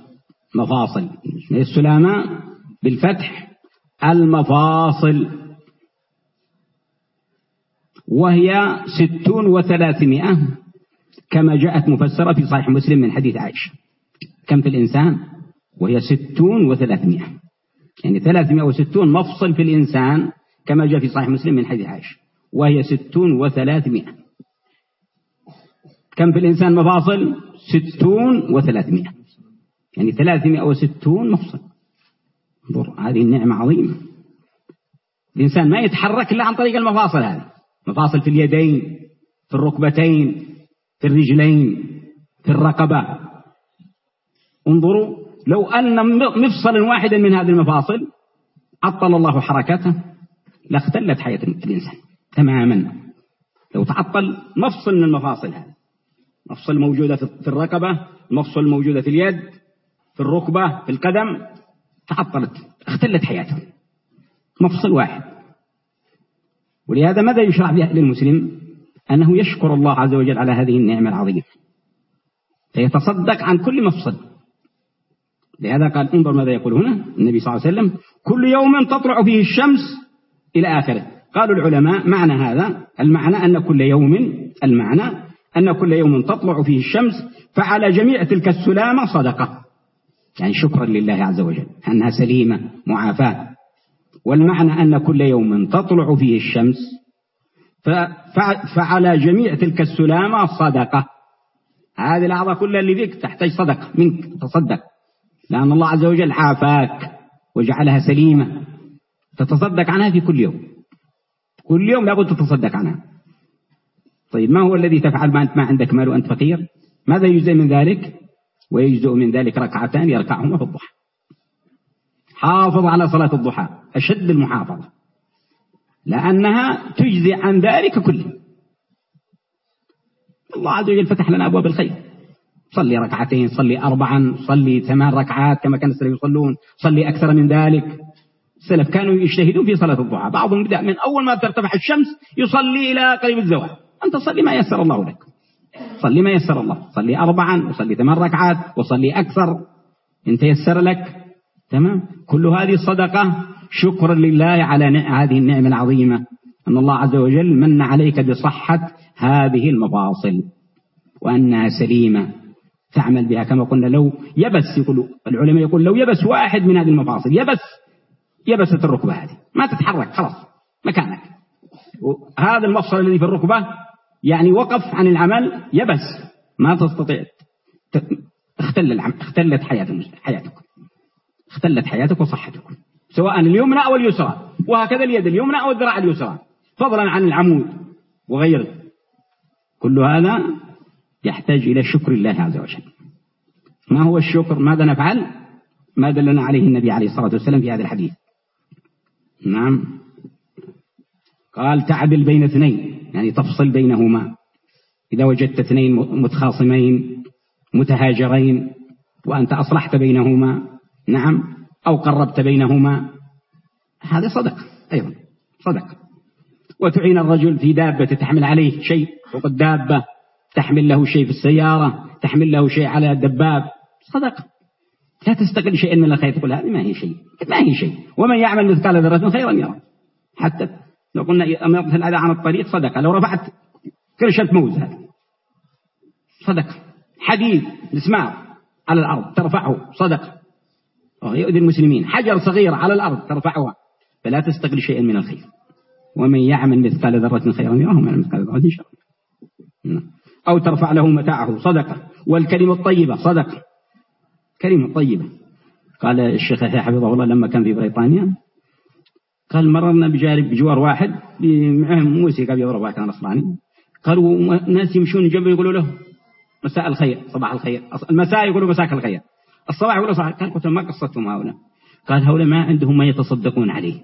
مفاصل. السلامة؟ بالفتح. المفاصل. وهي ستون وثلاثمائة كما جاءت مفسرة في صحيح مسلم من حديث عائشة. كم في الإنسان؟ وهي ستون وثلاثمائة. يعني ثلاثمائة وستون مفصل في الإنسان كما جاء في صحيح مسلم من حديث عائشة. وهي ستون وثلاثمائة. كم في الإنسان مفاصل؟ ستون وثلاثمائة. يعني ثلاثمائة وستون مفصل. انظر هذه النعمة عظيمة. الإنسان ما يتحرك إلا عن طريق المفاصل هذه. مفاصل في اليدين في الركبتين في الرجلين في الرقبة. انظروا لو أن مفصلا واحدا من هذه المفاصل عطل الله حركته لاختلت حياة الإنسان تماما. لو تعطل مفصل من المفاصل هذه مفصل موجودة في الرقبة مفصل موجودة في اليد في الركبة في القدم تعطلت اختلت حياته مفصل واحد. ولهذا ماذا يشرع للمسلم؟ أنه يشكر الله عز وجل على هذه النعمة العظيمة. فيتصدق عن كل مفصل. لهذا قال انظر ماذا يقول هنا النبي صلى الله عليه وسلم كل يوم تطلع فيه الشمس إلى آخره. قالوا العلماء معنى هذا المعنى أن كل يوم المعنى أن كل يوم تطلع فيه الشمس فعلى جميع تلك السلامة صدقة. يعني شكرا لله عز وجل أنها سليمة معافاة. والمعنى أن كل يوم تطلع فيه الشمس فعلى جميع تلك السلامة صدقة. هذه الأعضاء كلها اللي فيك تحتاج صدقة منك تصدق لأن الله عز وجل عافاك وجعلها سليمة. تتصدق عنها في كل يوم. كل يوم لابد تتصدق عنها. طيب ما هو الذي تفعل؟ ما أنت ما عندك مال وأنت فقير؟ ماذا يجزي من ذلك؟ ويجزء من ذلك ركعتان يركعهما في الضحى. حافظ على صلاة الضحى أشد المحافظة. لأنها تجزي عن ذلك كله. الله عز وجل فتح لنا أبواب الخير. صلي ركعتين صلي أربعا صلي ثمان ركعات كما كان السلف يصلون صلي أكثر من ذلك. السلف كانوا يجتهدون في صلاة الضحى. بعضهم بدأ من أول ما ترتفع الشمس يصلي إلى قريب الزوال. أنت صلي ما يسر الله لك. صلي ما يسر الله. صلي أربعا وصلي ثمان ركعات وصلي أكثر. إن تيسر لك تمام؟ كل هذه الصدقة شكرا لله على هذه النعمة العظيمة. أن الله عز وجل من عليك بصحة هذه المفاصل. وأنها سليمة. تعمل بها كما قلنا لو يبس يقول العلماء يقول لو يبس واحد من هذه المفاصل يبس يبست الركبة هذه. ما تتحرك خلاص مكانك. هذا المفصل الذي في الركبة يعني وقف عن العمل يبس. ما تستطيع. اختل العمل اختلت حياتكم. اختلت حياتك وصحتكم. سواء اليمنى أو اليسرى. وهكذا اليد اليمنى أو الذراع اليسرى. فضلا عن العمود وغيره. كل هذا يحتاج إلى شكر الله عز وجل. ما هو الشكر؟ ماذا نفعل؟ ما دلنا عليه النبي عليه الصلاة والسلام في هذا الحديث. نعم. قال تعدل بين اثنين يعني تفصل بينهما. إذا وجدت اثنين متخاصمين متهاجرين وأنت أصلحت بينهما نعم أو قربت بينهما هذا صدق أيضا صدق. وتعين الرجل في دابة تحمل عليه شيء فوق الدابة تحمل له شيء في السيارة تحمل له شيء على الدباب صدق. لا تستقل شيئا من الخير تقول هذه ما هي شيء ما هي شيء. ومن يعمل مثقال ذرة خيرا يرى حتى لو قلنا أمرت الأذى عن الطريق صدق. لو رفعت كرشة موز هذا. صدق. حديد مسمار على الأرض ترفعه. صدق. يؤذي المسلمين. حجر صغير على الأرض ترفعها فلا تستقل شيئا من الخير. ومن يعمل مثقال ذرة خيرا يراه من مثقال ذرة شرا نعم. أو ترفع له متاعه. صدقة والكلمة الطيبة صدقة كلمة طيبة. قال الشيخ حفظه الله لما كان في بريطانيا قال مررنا بجارب بجوار واحد معهم موسيقى بيضرب كان نصراني. قالوا ناس يمشون جنبه يقولوا له مساء الخير صباح الخير. المساء يقولوا مساك الخير. الصباح يقولوا صباح قال قلت ما قصتهم هؤلاء؟ قال هؤلاء ما عندهم ما يتصدقون عليه.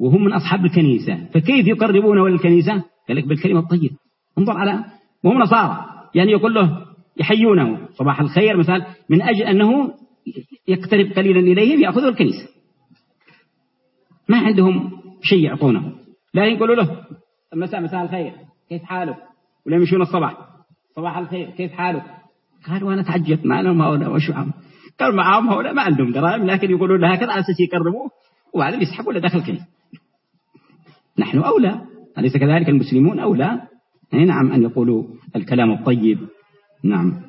وهم من أصحاب الكنيسة. فكيف يقربونه إلى الكنيسة؟ قال لك بالكلمة الطيبة. انظر على وهم نصارى. يعني يقول له يحيونه. صباح الخير مثلا من أجل أنه يقترب قليلا إليهم يأخذوا الكنيسة. ما عندهم شيء يعطونه. لا يقولوا له. مساء مساء الخير. كيف حالك؟ ولا يمشون الصباح. صباح الخير. كيف حالك؟ قالوا أنا تعجبت. ما لهم هؤلاء وش معهم؟ قال معهم هؤلاء ما عندهم دراهم لكن يقولون له هكذا على أساس يقربوه وبعدين يسحبوا له داخل الكنيسة نحن أولى. أليس كذلك المسلمون أولى؟ أي نعم أن يقولوا الكلام الطيب. نعم.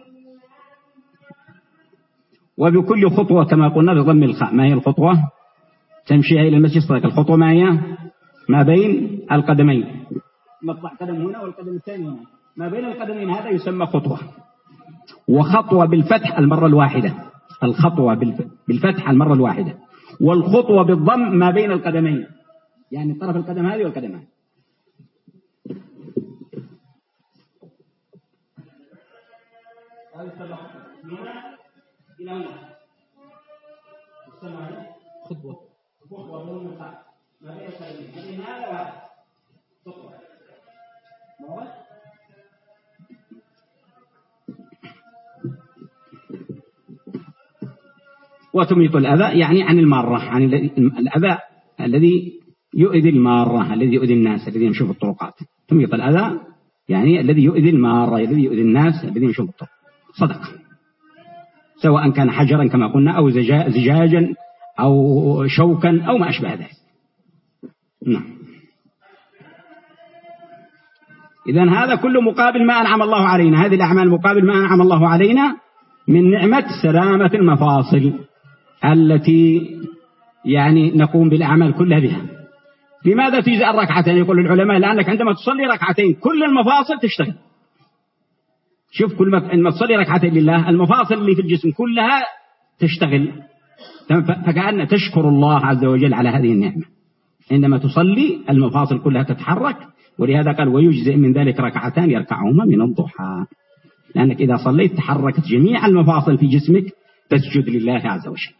وبكل خطوة كما قلنا بضم الخاء. ما هي الخطوة؟ تمشيها إلى المسجد صدق الخطوة ما هي ما بين القدمين. مقطع قدم هنا والقدم الثاني هنا. ما بين القدمين هذا يسمى خطوة. وخطوة بالفتح المرة الواحدة. الخطوة بالفتح المرة الواحدة. والخطوة بالضم ما بين القدمين. يعني طرف القدم هذه والقدم هذه. خطوة. ما بين هذا خطوة وتميط الأذى يعني عن المارة عن الأذى الذي يؤذي المارة الذي يؤذي الناس الذي يمشون في الطرقات. تميط الأذى يعني الذي يؤذي المارة الذي يؤذي الناس الذي يمشون في الطرق. صدق سواء كان حجرا كما قلنا أو زجاجا أو شوكا أو ما أشبه ذلك. نعم. إذا هذا كله مقابل ما أنعم الله علينا. هذه الأعمال مقابل ما أنعم الله علينا من نعمة سلامة المفاصل التي يعني نقوم بالأعمال كلها بها. لماذا تجزئ الركعتين؟ يقول العلماء لأنك عندما تصلي ركعتين كل المفاصل تشتغل. شوف كل ما تصلي ركعتين لله المفاصل اللي في الجسم كلها تشتغل. فكأن تشكر الله عز وجل على هذه النعمة. عندما تصلي المفاصل كلها تتحرك ولهذا قال ويجزئ من ذلك ركعتان يركعهما من الضحى. لأنك إذا صليت تحركت جميع المفاصل في جسمك تسجد لله عز وجل.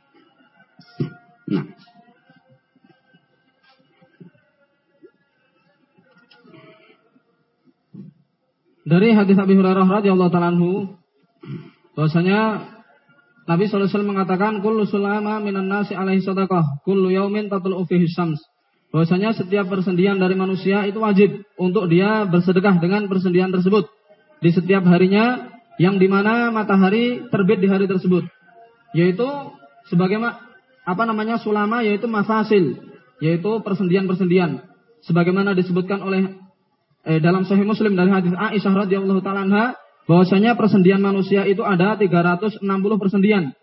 نعم. Dari hadis Abi Hurairah radhiyallahu taala anhu bahwasanya Nabi wasallam mengatakan kullu sulama minan nasi alaihi sadaqah kullu yaumin tatlu fihi syams. Bahwasanya setiap persendian dari manusia itu wajib untuk dia bersedekah dengan persendian tersebut. Di setiap harinya yang di mana matahari terbit di hari tersebut. Yaitu sebagaimana apa namanya sulama yaitu mafasil yaitu persendian-persendian. Sebagaimana disebutkan oleh eh, dalam Sahih Muslim dari hadis Aisyah radhiyallahu taala bahwasanya persendian manusia itu ada 360 persendian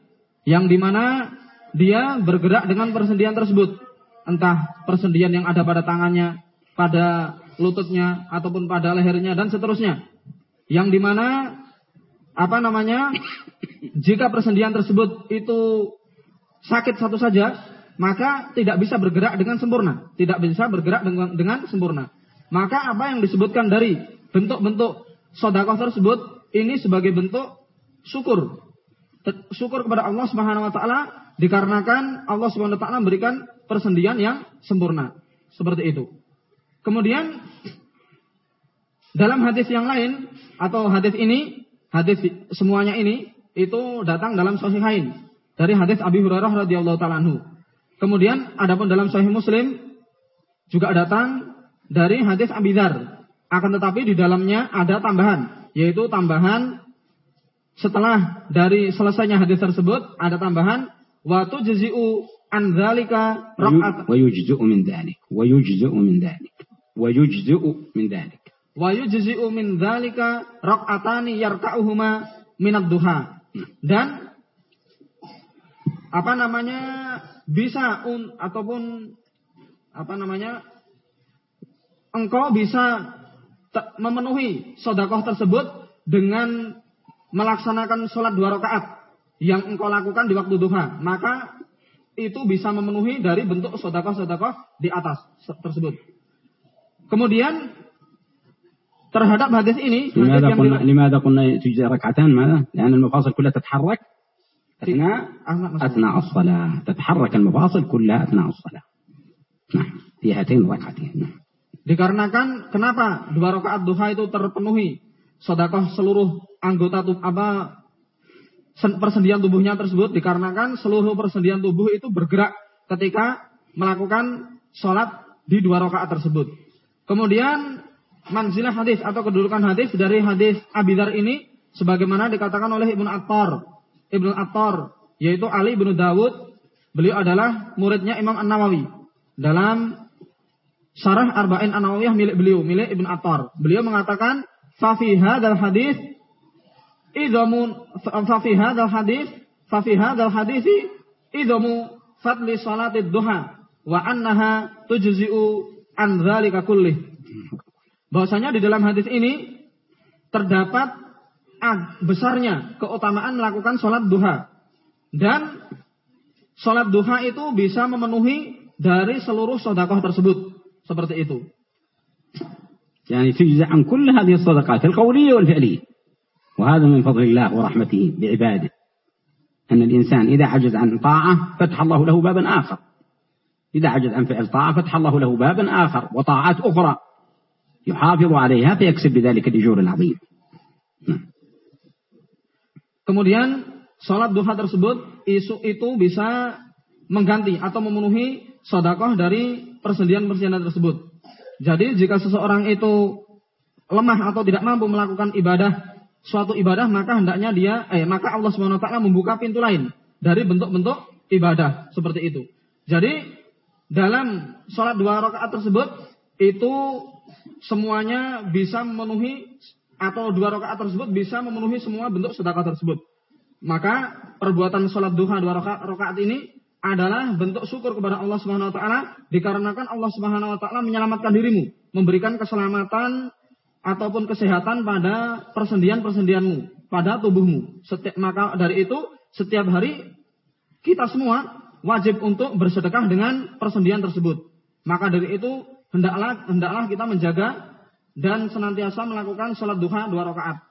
yang di mana dia bergerak dengan persendian tersebut entah persendian yang ada pada tangannya pada lututnya ataupun pada lehernya dan seterusnya yang di mana apa namanya jika persendian tersebut itu sakit satu saja, maka tidak bisa bergerak dengan sempurna. Tidak bisa bergerak dengan, dengan sempurna. Maka apa yang disebutkan dari bentuk-bentuk sodakoh tersebut, ini sebagai bentuk syukur. syukur kepada Allah Subhanahu wa taala dikarenakan Allah Subhanahu wa taala memberikan persendian yang sempurna. Seperti itu. Kemudian dalam hadis yang lain atau hadis ini, hadis semuanya ini itu datang dalam sahihain dari hadis Abi Hurairah radhiyallahu taala anhu. Kemudian adapun dalam sahih Muslim juga datang dari hadis Abi Dzar. Akan tetapi di dalamnya ada tambahan, yaitu tambahan setelah dari selesainya hadis tersebut ada tambahan wa tujzi'u an dzalika raq'at. wa yujzi'u min dzalik. Wa yujzi'u min dzalik. Wa yujzi'u min dzalik. Wa yujzi'u min dzalika raq'atani yarka'uhuma min ad-duha. Dan apa namanya bisa un, ataupun apa namanya engkau bisa memenuhi sodakoh tersebut dengan melaksanakan sholat dua rakaat yang engkau lakukan di waktu duha, maka itu bisa memenuhi dari bentuk sodakoh-sodakoh di atas tersebut. Kemudian terhadap hadis ini لماذا قلنا لماذا قلنا تجزي ركعتان ماذا؟ لأن المفاصل كلها تتحرك أثناء أثناء الصلاة تتحرك المفاصل كلها أثناء الصلاة نعم في هاتين الركعتين نعم Dikarenakan kenapa dua rakaat duha itu terpenuhi sodakoh seluruh anggota tubuh apa persendian tubuhnya tersebut dikarenakan seluruh persendian tubuh itu bergerak ketika melakukan sholat di dua rakaat tersebut. Kemudian manzilah hadis atau kedudukan hadis dari hadis Abidar ini sebagaimana dikatakan oleh Ibnu Attar. Ibnu Attar yaitu Ali bin Dawud. Beliau adalah muridnya Imam An-Nawawi. Dalam Syarah Arba'in An-Nawawiyah milik beliau, milik Ibnu Attar. Beliau mengatakan Fafi hadal hadis idamun fafi hadal hadis fafi hadal hadisi idamu fadli salatid duha wa annaha tujzi'u an dzalika kullih. Bahwasanya di dalam hadis ini terdapat besarnya keutamaan melakukan sholat duha. Dan sholat duha itu bisa memenuhi dari seluruh sodakoh tersebut. Seperti itu. يعني تجزى عن كل هذه الصدقات القولية والفعلية. وهذا من فضل الله ورحمته بعباده. أن الإنسان إذا عجز عن طاعة فتح الله له بابا آخر. إذا عجز عن فعل طاعة فتح الله له بابا آخر. وطاعات أخرى يحافظ عليها فيكسب بذلك الأجور العظيم. Kemudian sholat duha tersebut isu itu bisa mengganti atau memenuhi sodakoh dari persendian-persendian tersebut. Jadi jika seseorang itu lemah atau tidak mampu melakukan ibadah suatu ibadah maka hendaknya dia eh maka Allah Subhanahu wa taala membuka pintu lain dari bentuk-bentuk ibadah seperti itu. Jadi dalam sholat dua rakaat tersebut itu semuanya bisa memenuhi atau dua rakaat tersebut bisa memenuhi semua bentuk sedekah tersebut. Maka perbuatan sholat duha dua rakaat ini adalah bentuk syukur kepada Allah Subhanahu wa taala dikarenakan Allah Subhanahu wa taala menyelamatkan dirimu, memberikan keselamatan ataupun kesehatan pada persendian-persendianmu, pada tubuhmu. Setiap, maka dari itu setiap hari kita semua wajib untuk bersedekah dengan persendian tersebut. Maka dari itu hendaklah hendaklah kita menjaga dan senantiasa melakukan sholat duha dua rakaat,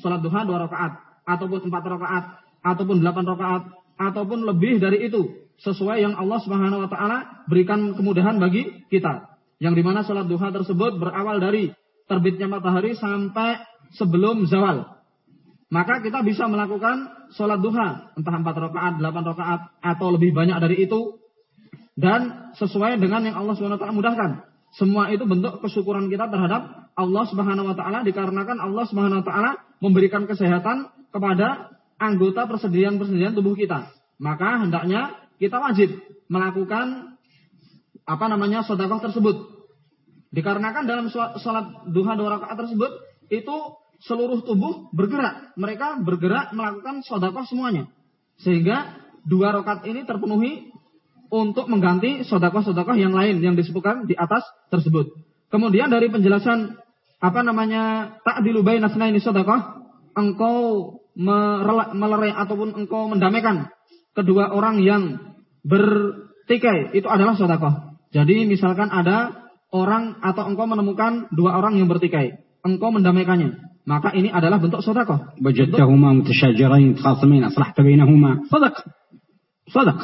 sholat duha dua rakaat, ataupun empat rakaat, ataupun delapan rakaat, ataupun lebih dari itu sesuai yang Allah Subhanahu wa taala berikan kemudahan bagi kita. Yang di mana sholat duha tersebut berawal dari terbitnya matahari sampai sebelum zawal. Maka kita bisa melakukan sholat duha entah empat rakaat, delapan rakaat atau lebih banyak dari itu dan sesuai dengan yang Allah Subhanahu wa taala mudahkan. Semua itu bentuk kesyukuran kita terhadap Allah Subhanahu wa taala dikarenakan Allah Subhanahu wa taala memberikan kesehatan kepada anggota persediaan-persediaan tubuh kita. Maka hendaknya kita wajib melakukan apa namanya sedekah tersebut. Dikarenakan dalam sholat duha dua rakaat tersebut itu seluruh tubuh bergerak. Mereka bergerak melakukan sedekah semuanya. Sehingga dua rakaat ini terpenuhi untuk mengganti sedekah-sedekah yang lain yang disebutkan di atas tersebut. Kemudian dari penjelasan apa namanya ta'dilu baina ini sedekah, engkau melerai ataupun engkau mendamaikan kedua orang yang bertikai itu adalah sodako. Jadi misalkan ada orang atau engkau menemukan dua orang yang bertikai, engkau mendamaikannya. Maka ini adalah bentuk sodakoh. Sodak, sodak.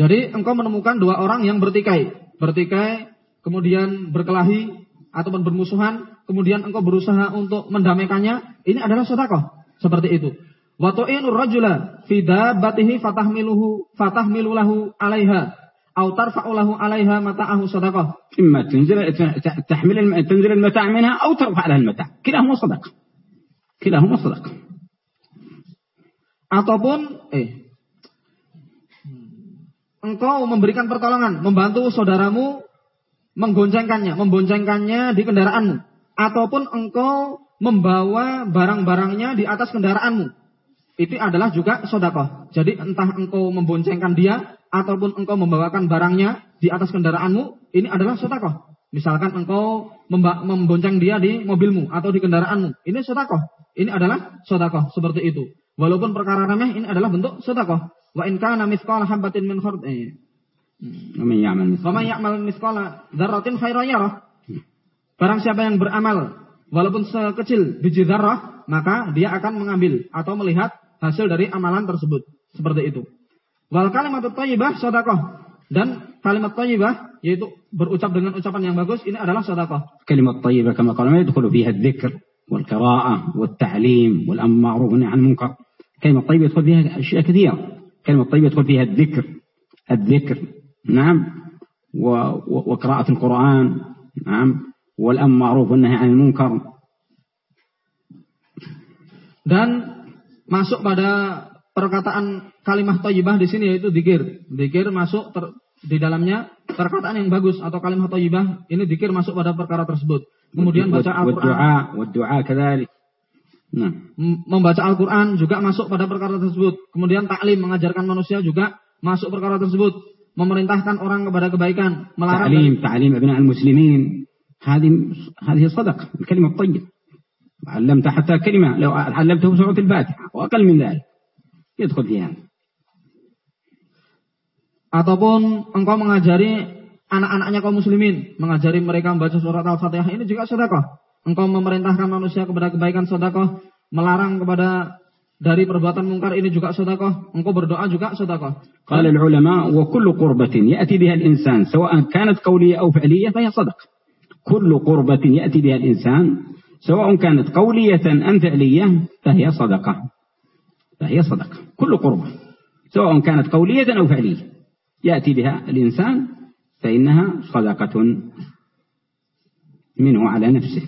Jadi engkau menemukan dua orang yang bertikai, bertikai kemudian berkelahi ataupun bermusuhan, kemudian engkau berusaha untuk mendamaikannya, ini adalah sodako seperti itu. Wa tu'inur rajula fi dabbatihi fatahmiluhu fatahmilulahu 'alaiha أو ترفع له عليها متاعه صدقة إما تنزل تحمل تنزل المتاع منها أو ترفع لها المتاع كلاهما صدقة كلاهما صدقة ataupun eh engkau memberikan pertolongan membantu saudaramu menggoncengkannya memboncengkannya di kendaraanmu ataupun engkau membawa barang-barangnya di atas kendaraanmu itu adalah juga sodakoh. Jadi entah engkau memboncengkan dia ataupun engkau membawakan barangnya di atas kendaraanmu, ini adalah sodakoh. Misalkan engkau membonceng dia di mobilmu atau di kendaraanmu, ini sodakoh. Ini adalah sodakoh seperti itu. Walaupun perkara remeh, ini adalah bentuk sodakoh. Wa in kana mithqala habatin min khardin. Wa ya'mal mithqala dzarratin khairan yarah. Barang siapa yang beramal walaupun sekecil biji zarrah, maka dia akan mengambil atau melihat hasil dari amalan tersebut. Seperti itu. Wal kalimat thayyibah sedekah. Dan kalimat thayyibah yaitu berucap dengan ucapan yang bagus ini adalah sedekah. Kalimat thayyibah kama qala yadkhulu fiha dzikr wal qira'ah wal ta'lim wal amr ma'ruf wa nahy 'anil munkar. Kalimat thayyibah yadkhul fiha أشياء كثيرة. كلمة طيبة يدخل فيها الذكر الذكر نعم وقراءة القرآن نعم والأمر معروف والنهي عن المنكر dan masuk pada perkataan kalimat thayyibah di sini yaitu dikir. Dikir masuk ter, di dalamnya perkataan yang bagus atau kalimat thayyibah ini dikir masuk pada perkara tersebut. Kemudian baca Al-Qur'an. Nah. Membaca Al-Quran juga masuk pada perkara tersebut. Kemudian taklim mengajarkan manusia juga masuk perkara tersebut. Memerintahkan orang kepada kebaikan. Melarang taklim, taklim abna al-muslimin. Hadi, hadi sadaq. Kalimat tayyib. علمت حتى كلمة لو علمته سورة الفاتحة وأقل من ذلك يدخل فيها ataupun engkau mengajari anak-anaknya kaum muslimin, mengajari mereka membaca surat Al-Fatihah ini juga sedekah. Engkau memerintahkan manusia kepada kebaikan sedekah, melarang kepada dari perbuatan mungkar ini juga sedekah. Engkau berdoa juga sedekah. Qala al-ulama wa kullu qurbatin ya'ti biha al-insan sawa'an kanat qawliyah aw fi'liyah fa hiya sadaqah. Kullu qurbatin ya'ti biha al-insan سواء كانت قولية أم فعلية فهي صدقة فهي صدقة كل قربة سواء كانت قولية أو فعلية يأتي بها الإنسان فإنها صدقة منه على نفسه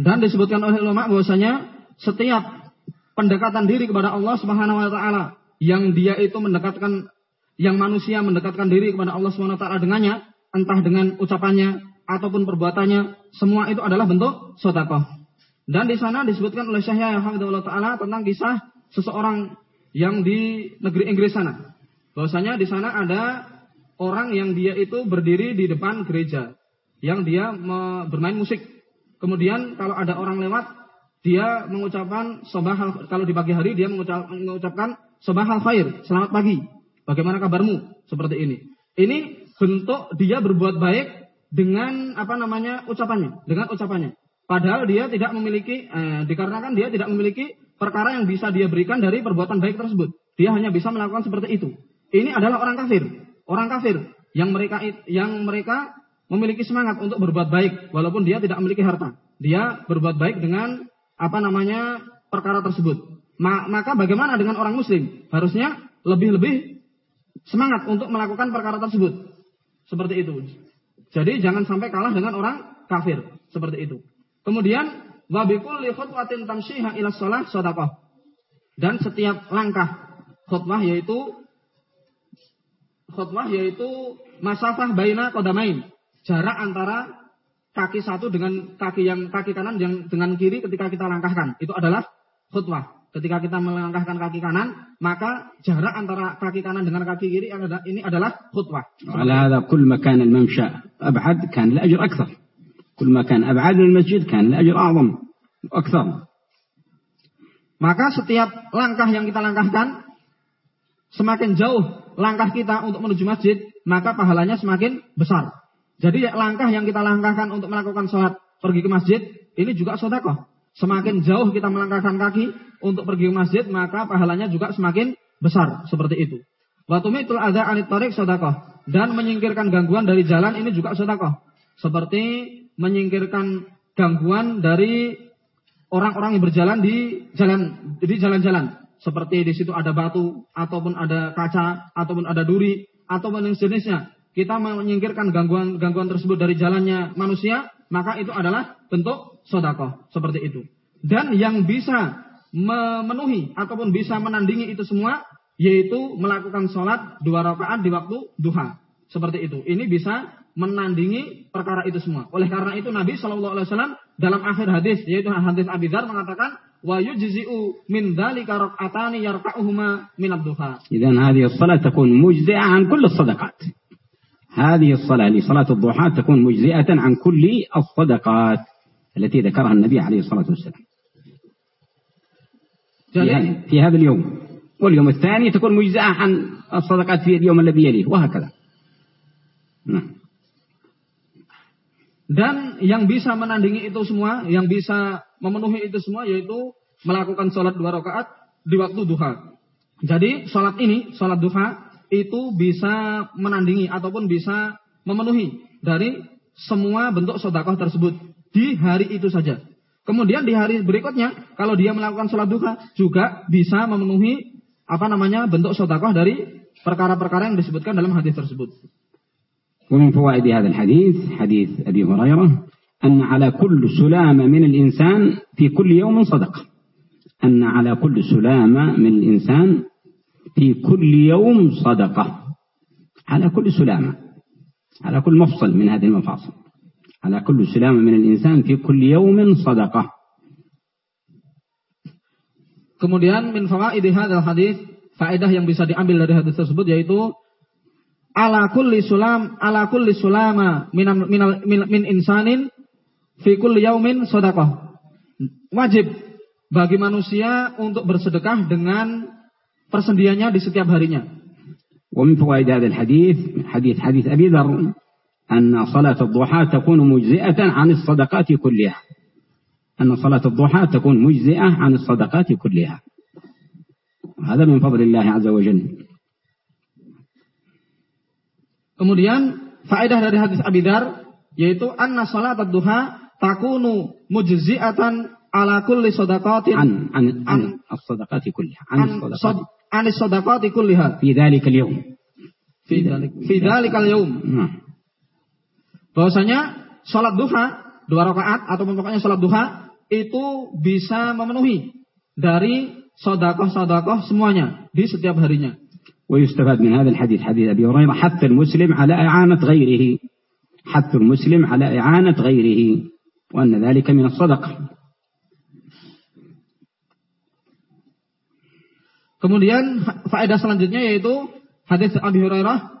dan disebutkan oleh ulama bahwasanya setiap pendekatan diri kepada Allah Subhanahu wa taala yang dia itu mendekatkan yang manusia mendekatkan diri kepada Allah Subhanahu wa taala dengannya entah dengan ucapannya ataupun perbuatannya, semua itu adalah bentuk sodakoh. Dan di sana disebutkan oleh Syekh Yahya Ta'ala tentang kisah seseorang yang di negeri Inggris sana. Bahwasanya di sana ada orang yang dia itu berdiri di depan gereja. Yang dia bermain musik. Kemudian kalau ada orang lewat, dia mengucapkan sobah kalau di pagi hari dia mengucap, mengucapkan sobah al khair, selamat pagi. Bagaimana kabarmu? Seperti ini. Ini bentuk dia berbuat baik dengan apa namanya ucapannya, dengan ucapannya. Padahal dia tidak memiliki, eh, dikarenakan dia tidak memiliki perkara yang bisa dia berikan dari perbuatan baik tersebut. Dia hanya bisa melakukan seperti itu. Ini adalah orang kafir, orang kafir yang mereka yang mereka memiliki semangat untuk berbuat baik walaupun dia tidak memiliki harta. Dia berbuat baik dengan apa namanya perkara tersebut. Ma maka bagaimana dengan orang muslim? Harusnya lebih-lebih semangat untuk melakukan perkara tersebut. Seperti itu. Jadi jangan sampai kalah dengan orang kafir seperti itu. Kemudian wabikul khutwatin tamsyiha ila shalah sedekah. Dan setiap langkah khutbah yaitu khutbah yaitu masafah baina qadamain. Jarak antara kaki satu dengan kaki yang kaki kanan yang dengan kiri ketika kita langkahkan. Itu adalah khutbah. Ketika kita melangkahkan kaki kanan, maka jarak antara kaki kanan dengan kaki kiri ini adalah khutbah. على هذا كل ما كان الممشى أبعد كان الأجر أكثر. كل ما كان أبعد من المسجد كان الأجر أعظم أكثر. Maka setiap langkah yang kita langkahkan, semakin jauh langkah kita untuk menuju masjid, maka pahalanya semakin besar. Jadi langkah yang kita langkahkan untuk melakukan sholat pergi ke masjid, ini juga sodakoh. Semakin jauh kita melangkahkan kaki untuk pergi ke masjid, maka pahalanya juga semakin besar. Seperti itu. Watumitul ada anit tarik sodakoh. Dan menyingkirkan gangguan dari jalan ini juga sodakoh. Seperti menyingkirkan gangguan dari orang-orang yang berjalan di jalan di jalan-jalan. Seperti di situ ada batu, ataupun ada kaca, ataupun ada duri, ataupun yang sejenisnya. Kita menyingkirkan gangguan-gangguan tersebut dari jalannya manusia, maka itu adalah bentuk sodakoh. Seperti itu. Dan yang bisa memenuhi ataupun bisa menandingi itu semua yaitu melakukan sholat dua rakaat di waktu duha seperti itu ini bisa menandingi perkara itu semua oleh karena itu Nabi Shallallahu Alaihi Wasallam dalam akhir hadis yaitu hadis Abi Dar mengatakan wa yujzi'u min dalika raka'atani yarka'uhuma min abduha. Jadi idzan salat takun mujzi'a an kulli sadaqat. hadhihi salat li salat ad-duha takun mujzi'atan an kulli sadaqat. التي ذكرها النبي عليه الصلاة والسلام. في, في هذا اليوم واليوم الثاني تكون مجزأة عن الصدقات في اليوم الذي يليه وهكذا Dan yang bisa menandingi itu semua, yang bisa memenuhi itu semua yaitu melakukan sholat dua rakaat di waktu duha. Jadi sholat ini, sholat duha itu bisa menandingi ataupun bisa memenuhi dari semua bentuk sodakoh tersebut di hari itu saja. Kemudian di hari berikutnya, kalau dia melakukan sholat duha juga bisa memenuhi apa namanya bentuk sodakoh dari perkara-perkara yang disebutkan dalam hadis tersebut. ومن فوائد هذا الحديث حديث أبي هريرة أن على كل سلامة من الإنسان في كل يوم صدقة أن على كل سلامة من الإنسان في كل يوم صدقة على كل سلامة على كل مفصل من هذه المفاصل على كل سلامة من الإنسان في كل يوم صدقة Kemudian min fawaidi hadzal hadis, faedah yang bisa diambil dari hadis tersebut yaitu ala kulli sulam ala kulli sulama min min, min, min insanin fi kulli yaumin sedekah. Wajib bagi manusia untuk bersedekah dengan persendiannya di setiap harinya. ومن فوائد هذا الحديث حديث حديث أبي ذر أن صلاة الضحى تكون مجزئة عن الصدقات كلها. أن صلاة الضحى تكون مجزئة عن الصدقات كلها. هذا من فضل الله عز وجل. Kemudian faedah dari hadis Abi Dar yaitu anna salat ad-duha takunu mujzi'atan ala kulli sadaqatin عن الصدقات كلها عن الصدقات عن الصدقات كلها في ذلك اليوم في ذلك في ذلك اليوم bahwasanya salat duha dua rakaat atau pokoknya salat duha itu bisa memenuhi dari sodakoh-sodakoh semuanya di setiap harinya. ويستفاد من هذا الحديث حديث أبي هريرة حث المسلم على إعانة غيره حث المسلم على إعانة غيره وأن ذلك من الصدقة Kemudian faedah selanjutnya yaitu hadis Abi Hurairah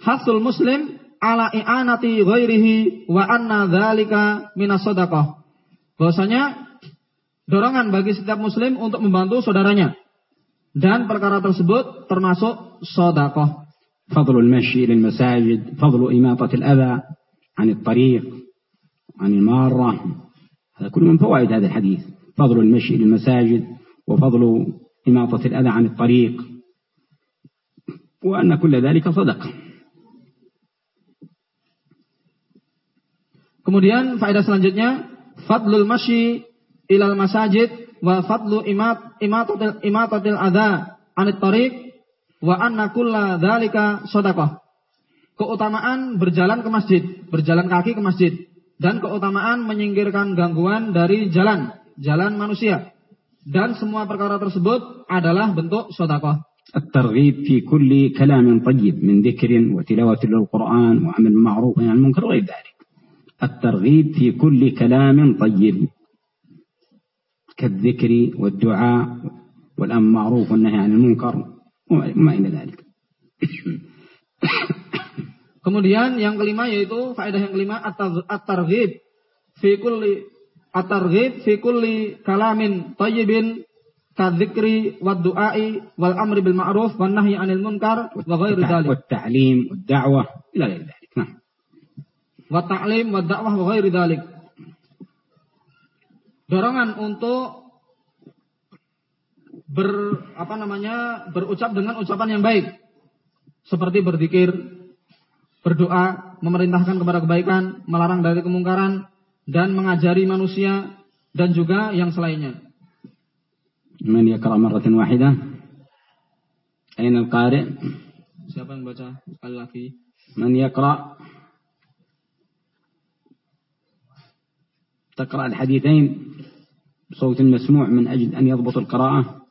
hasul muslim ala i'anati ghairihi wa anna dzalika minas sadaqah bahwasanya dorongan bagi setiap muslim untuk membantu saudaranya dan perkara tersebut termasuk sodakoh. فضل المشي إلى المساجد فضل إماطة الأذى عن الطريق عن المارة هذا كل من فوائد هذا الحديث فضل المشي إلى المساجد وفضل إماطة الأذى عن الطريق وأن كل ذلك صدقة Kemudian faedah selanjutnya fadlul masyi ilal masajid wa fadlu imat imatatil imatatil adha anit tariq wa anna kulla dzalika shadaqah. Keutamaan berjalan ke masjid, berjalan kaki ke masjid dan keutamaan menyingkirkan gangguan dari jalan, jalan manusia. Dan semua perkara tersebut adalah bentuk sedekah. الترغيب في كل كلام طيب من ذكر وتلاوة للقرآن وعمل معروف عن المنكر وغير ذلك الترغيب في كل كلام طيب كالذكر والدعاء والأمر معروف والنهي عن المنكر وما إلى ذلك Kemudian yang kelima yaitu faedah yang kelima at-targhib fi kulli at-targhib fi kulli kalamin thayyibin kadzikri wad du'ai wal amri bil ma'ruf wan nahyi 'anil munkar wa ghairi dzalik. Wat ta'lim wad da'wah ila ghairi. Wa ta'lim wa da'wah wa ghairi dorongan untuk ber apa namanya berucap dengan ucapan yang baik seperti berzikir, berdoa, memerintahkan kepada kebaikan, melarang dari kemungkaran dan mengajari manusia dan juga yang selainnya. Man yaqra marratan wahidah? Aina al-qari'? Siapa yang baca sekali lagi? Man yaqra? تقرأ الحديثين بصوت مسموع من أجل أن يضبط القراءة؟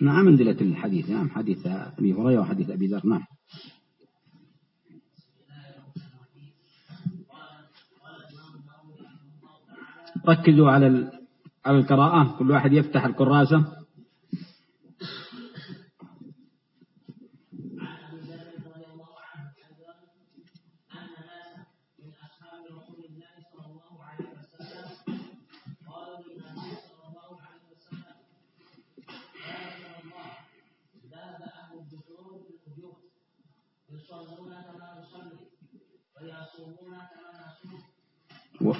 نعم منزلة الحديث نعم حديث أبي هريرة وحديث أبي ذر نعم. ركزوا على على القراءة كل واحد يفتح الكراسة.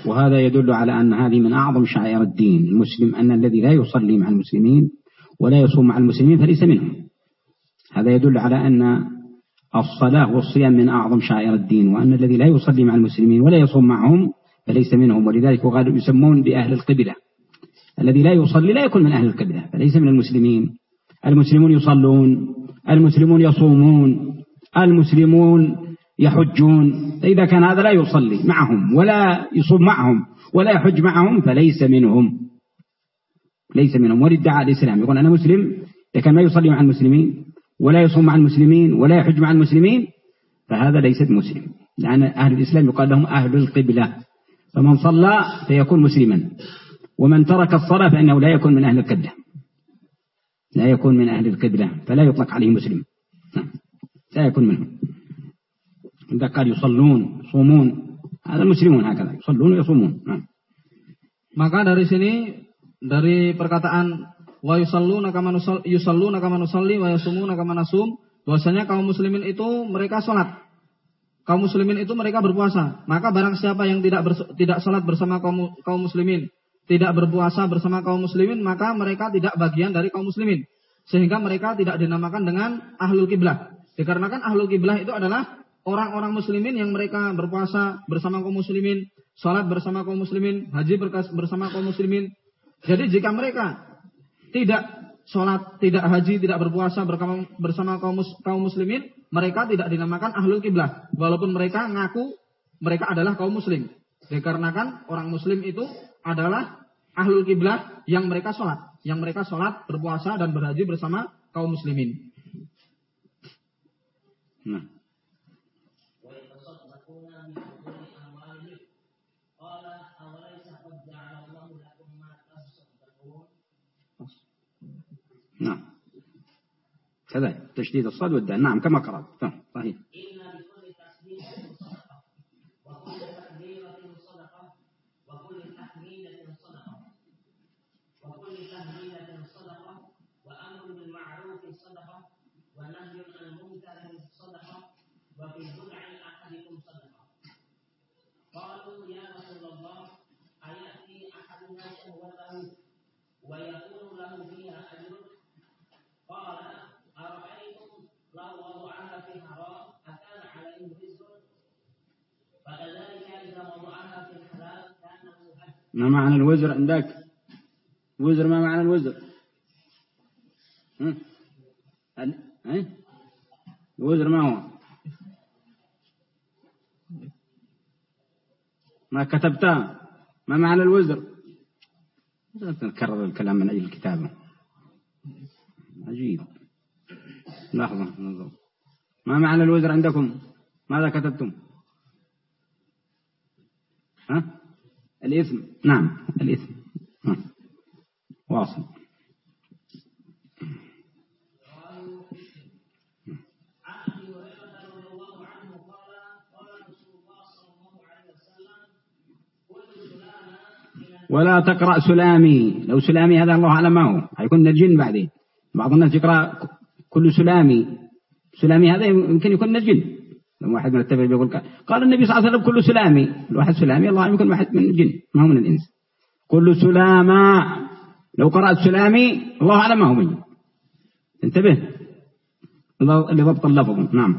وهذا يدل على أن هذه من أعظم شعائر الدين. المسلم أن الذي لا يصلي مع المسلمين ولا يصوم مع المسلمين فليس منهم. هذا يدل على أن الصلاة والصيام من أعظم شعائر الدين وأن الذي لا يصلي مع المسلمين ولا يصوم معهم فليس منهم. ولذلك وغالب يسمون بأهل القبلة. الذي لا يصلي لا يكون من أهل القبلة فليس من المسلمين. المسلمون يصلون المسلمون يصومون. المسلمون يحجون. فإذا كان هذا لا يصلي معهم ولا يصوم معهم ولا يحج معهم فليس منهم. ليس منهم. ولادعاء الإسلام. يقول أنا مسلم. إذا كان ما يصلي مع المسلمين ولا يصوم مع المسلمين ولا يحج مع المسلمين فهذا ليس مسلم. لأن أهل الإسلام يقال لهم أهل القبلة. فمن صلى فيكون مسلما. ومن ترك الصلاة فإنه لا يكون من أهل القبلة. لا يكون من أهل القبلة. فلا يطلق عليه مسلم. لا يكون منهم إذا قال يصلون يصومون هذا المسلمون هكذا يصلون ويصومون نعم. maka dari sini dari perkataan wa yusalluna kama yusalluna kama nusalli wa yasumuna kama nasum bahwasanya kaum muslimin itu mereka salat kaum muslimin itu mereka berpuasa maka barang siapa yang tidak tidak salat bersama kaum kaum muslimin tidak berpuasa bersama kaum muslimin maka mereka tidak bagian dari kaum muslimin sehingga mereka tidak dinamakan dengan ahlul kiblah dikarenakan ahlul kiblah itu adalah orang-orang muslimin yang mereka berpuasa bersama kaum muslimin, sholat bersama kaum muslimin, haji bersama kaum muslimin. Jadi jika mereka tidak sholat, tidak haji, tidak berpuasa bersama kaum, muslimin, mereka tidak dinamakan ahlul kiblah. Walaupun mereka ngaku mereka adalah kaum muslim. Dikarenakan orang muslim itu adalah ahlul kiblah yang mereka sholat. Yang mereka sholat, berpuasa, dan berhaji bersama kaum muslimin. نعم. قال أوليس قد الله لكم ما تصدقون نعم. كذلك تشديد الصاد والدال نعم كما قرأت. نعم صحيح. قالوا يا رسول الله أيأتي أحدنا شهوته ويكون له فيها أجر قال أرأيتم لو وضعها في حرام أكان عليه رزق فكذلك إذا وضعها في الحلال كأنه أجر ما معنى الوزر عندك؟ وزر ما معنى الوزر؟ هل؟ هل؟ الوزر ما هو؟ ما كتبته ما معنى الوزر؟ نكرر الكلام من أجل الكتابة. عجيب. لحظة نظر. ما معنى الوزر عندكم؟ ماذا كتبتم؟ ها؟ الإثم. نعم الإثم. واصل. ولا تقرأ سلامي. لو سلامي هذا الله أعلم ما هو حيكون من الجن بعدين. بعض الناس يقرأ كل سلامي. سلامي هذا يمكن يكون الجن. لو واحد من التابعين بيقول قال النبي صلى الله عليه وسلم كل سلامي. الواحد سلامي الله يمكن واحد من الجن. ما هو من الإنس. كل سلامة لو قرأت سلامي الله أعلم ما هو من انتبه. لضبط اللفظ. نعم.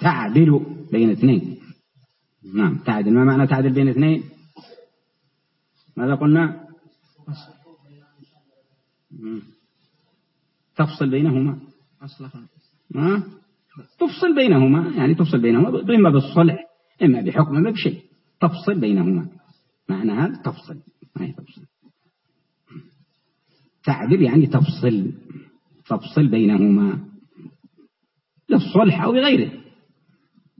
تعدل بين اثنين. نعم تعدل. ما معنى تعدل بين اثنين؟ ماذا قلنا؟ تفصل بينهما. ما تفصل بينهما يعني تفصل بينهما إما بالصلح إما بحكم إما بشيء تفصل بينهما. معنى هذا تفصل. ما هي تفصل؟ تعدل يعني تفصل. تفصل بينهما. للصلح أو بغيره.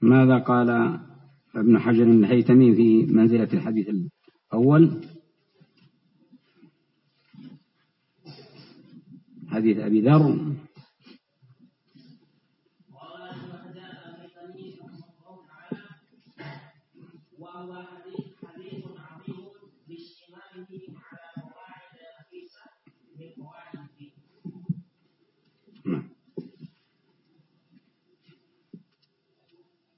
ماذا قال ابن حجر الهيتمي في منزلة الحديث الأول؟ حديث أبي ذر